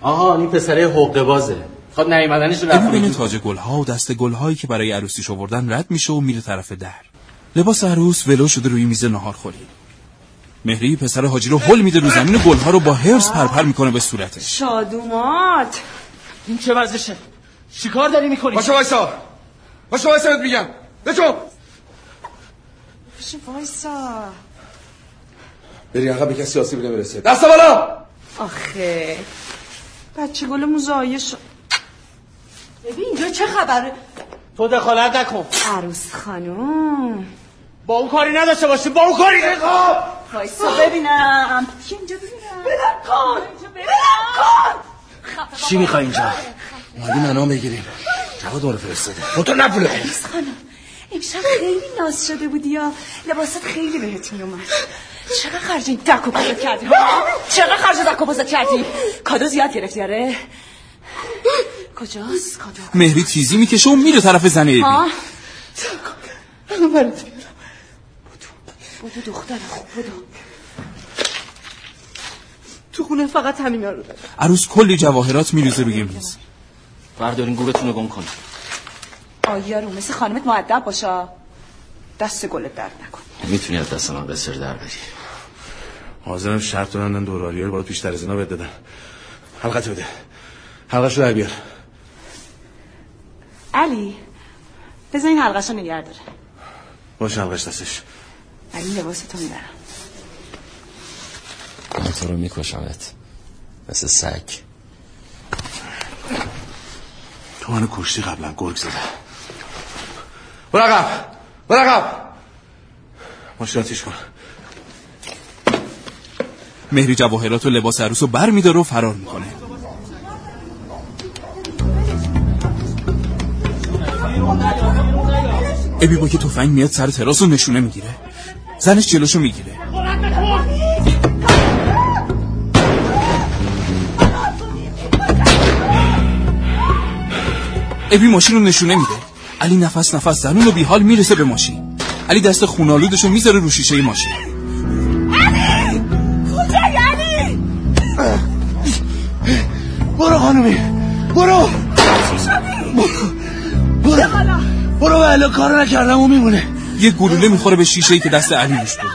آها این پسره حقه بازه. خود نیومدنش رو ابی بین تاج گلها و دست گلهایی که برای عروسیش آوردن رد میشه و میره طرف در. لباس عروس ولو شده روی میز نهار خوری مهری پسر حاجی رو هل میده رو زمین و گلها رو با هرس پرپر می‌کنه به صورتش. شادومات. این چه وضعشه چیکار داری می‌کنی؟ باشه وایسا. باشه وایسا بهت میگم. بچو باشه وایسا. بری عقب به کسی آسیبی نمی‌رسه. دست بالا. آخه. بچه گل موزایه شد. ببین اینجا چه خبره؟ تو دخالت نکن. عروس خانوم با اون کاری نداشته باشی با اون کاری. وایسا ببینم. اینجا ببینم؟ بلم کن. بلم کن چی می‌خوای اینجا؟ اومدی منام بگیریم جواد ما فرستاده. موتور نپوله عروس خانم امشب خیلی ناز شده بودی یا؟ لباست خیلی بهت میومد چقدر خرج این دک و پازت کردی. چقدر خرج دک و پازت کردی؟ کادو زیاد گرفتی آره. کجاست کادو؟ مهری تیزی می‌کشه و میره طرف زن ابی. ها؟ برات بودو دختر خوب بودو تو خونه فقط همینا رو داره عروس کلی جواهرات میریزه روی میز بردارین گورتون رو گم کن. آیا رو مثل خانمت معدب باشا دست گلت درد نکن. می‌تونی از دست من قصر در بری. حاضرم شرط بندن دوراری رو باید پیشتر از اینا بهت بدن. حلقت بده. حلقش رو در بیار. علی بذار این حلقش رو نگه داره. باشه حلقش دستش. علی لباس تو می‌برم. من تو رو میکشمت. مثل سگ. تو منو کشتی قبلا گرگ زده. برقب برقب ماشین آتیش کن. مهری جواهرات و لباس عروس رو بر میداره و فرار می‌کنه. ابی با که تفنگ میاد سر تراس رو نشونه می‌گیره. زنش جلوشو می‌گیره. ابی ماشین رو نشونه میده. علی نفس نفس زنون و بیحال می‌رسه به ماشین. علی دست خونالودشو می‌ذاره رو شیشه ماشین. کجایی علی؟ برو خانومی برو! برو! برو برو کار نکردم و میمونه. یه گلوله می‌خوره به شیشه ای که دست علی روش بوده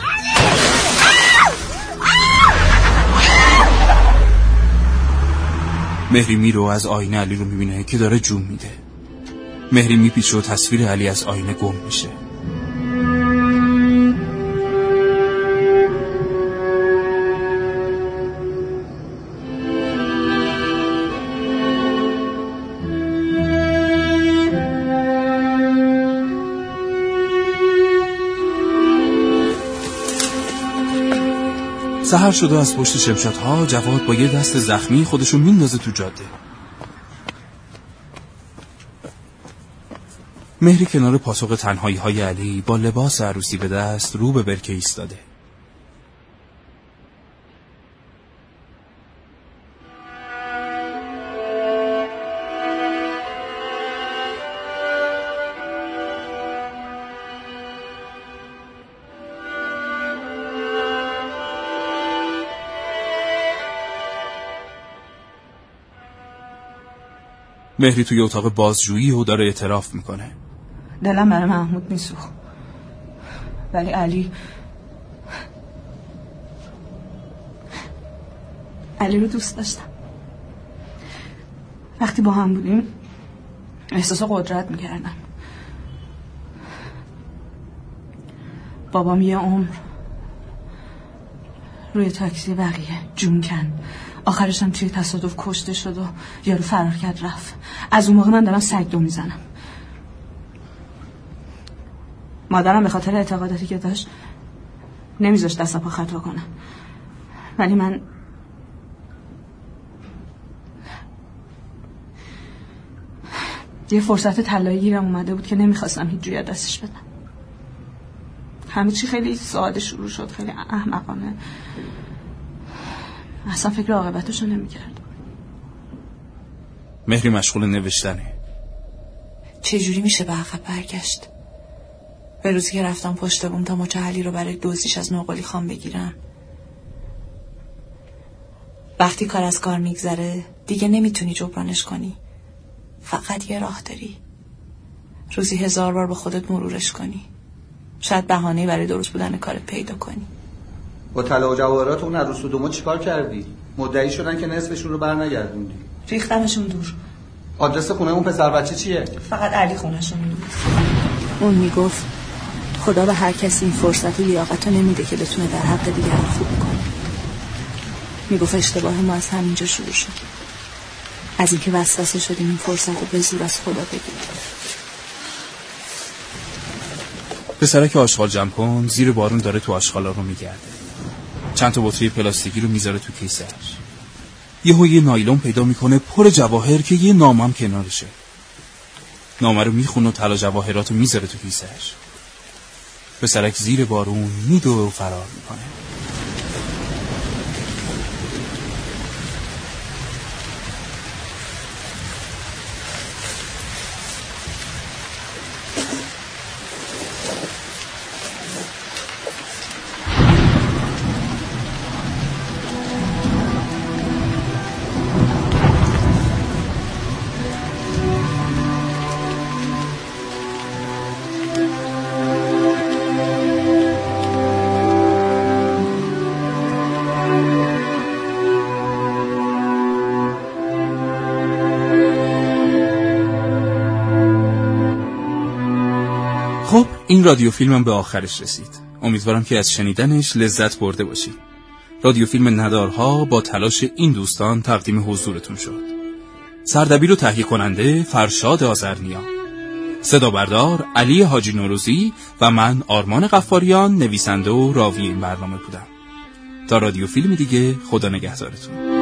مهری میرو از آینه علی رو می‌بینه که داره جون میده. مهری میپیچه و تصویر علی از آینه گم میشه. سهر شده از پشت شمشادها جواد با یه دست زخمی خودشو میندازه تو جاده. مهری کنار پاسخ تنهایی های علی با لباس عروسی به دست رو به برکه ایستاده. مهری توی اتاق بازجویی و داره اعتراف می‌کنه. دلم برای محمود میسوخ ولی علی علی رو دوست داشتم. وقتی با هم بودیم احساس قدرت می‌کردم. بابام یه عمر روی تاکسی بقیه جون کن آخرش هم توی تصادف کشته شد و یارو فرار کرد رفت. از اون موقع من دارم سگ دو می‌زنم. مادرم به خاطر اعتقاداتی که داشت نمیذاشت دست پا خطا کنم ولی من یه فرصت طلایی گیرم اومده بود که نمی‌خواستم هیچ جوی دستش بدم. همه چی خیلی ساده شروع شد خیلی احمقانه. اصلا فکر عاقبتش رو نمی‌کرد. مهری مشغول نوشتنه. چجوری میشه به عقب برگشت؟ به روزی که رفتم پشت بوم تا مچ علی رو برای دوزیش از نقلی خان بگیرم. وقتی کار از کار میگذره دیگه نمی‌تونی جبرانش کنی. فقط یه راه داری. روزی هزار بار با خودت مرورش کنی. شاید بهانه برای درست بودن کارت پیدا کنی. با طلا و جواهرات اون عروس و دومو چیکار کردی؟ مدعی شدن که نصفشون رو برنگردوندی. ریختمشون دور. آدرس خونه اون پسر بچه چیه؟ فقط علی می‌دونست اون می‌گفت خدا به هر کسی این فرصت و لیاقت رو نمیده که بتونه در حق دیگران خوب کنه. می‌گفت اشتباه ما از همینجا شروع شد. از اینکه وسوسه شدیم این فرصت رو به زور از خدا بگیریم پسرک آشغال جمع کن زیر بارون داره تو آشغالا رو میگرده. چند تا بطری پلاستیکی رو می‌ذاره تو کیسهش یهو یه نایلون پیدا می‌کنه پر جواهر که یه نامم کنارشه. نامه رو می‌خونه و طلا جواهرات رو می‌ذاره تو کیسهش پسرک زیر بارون میدو و فرار می‌کنه. این رادیو فیلمم به آخرش رسید. امیدوارم که از شنیدنش لذت برده باشید. رادیو فیلم ندارها با تلاش این دوستان تقدیم حضورتون شد. سردبیر و تهیه کننده فرشاد آزرنیا صدا بردار علی حاجی نوروزی و من آرمان قفاریان نویسنده و راوی این برنامه بودم. تا رادیو فیلم دیگه خدا نگهدارتون.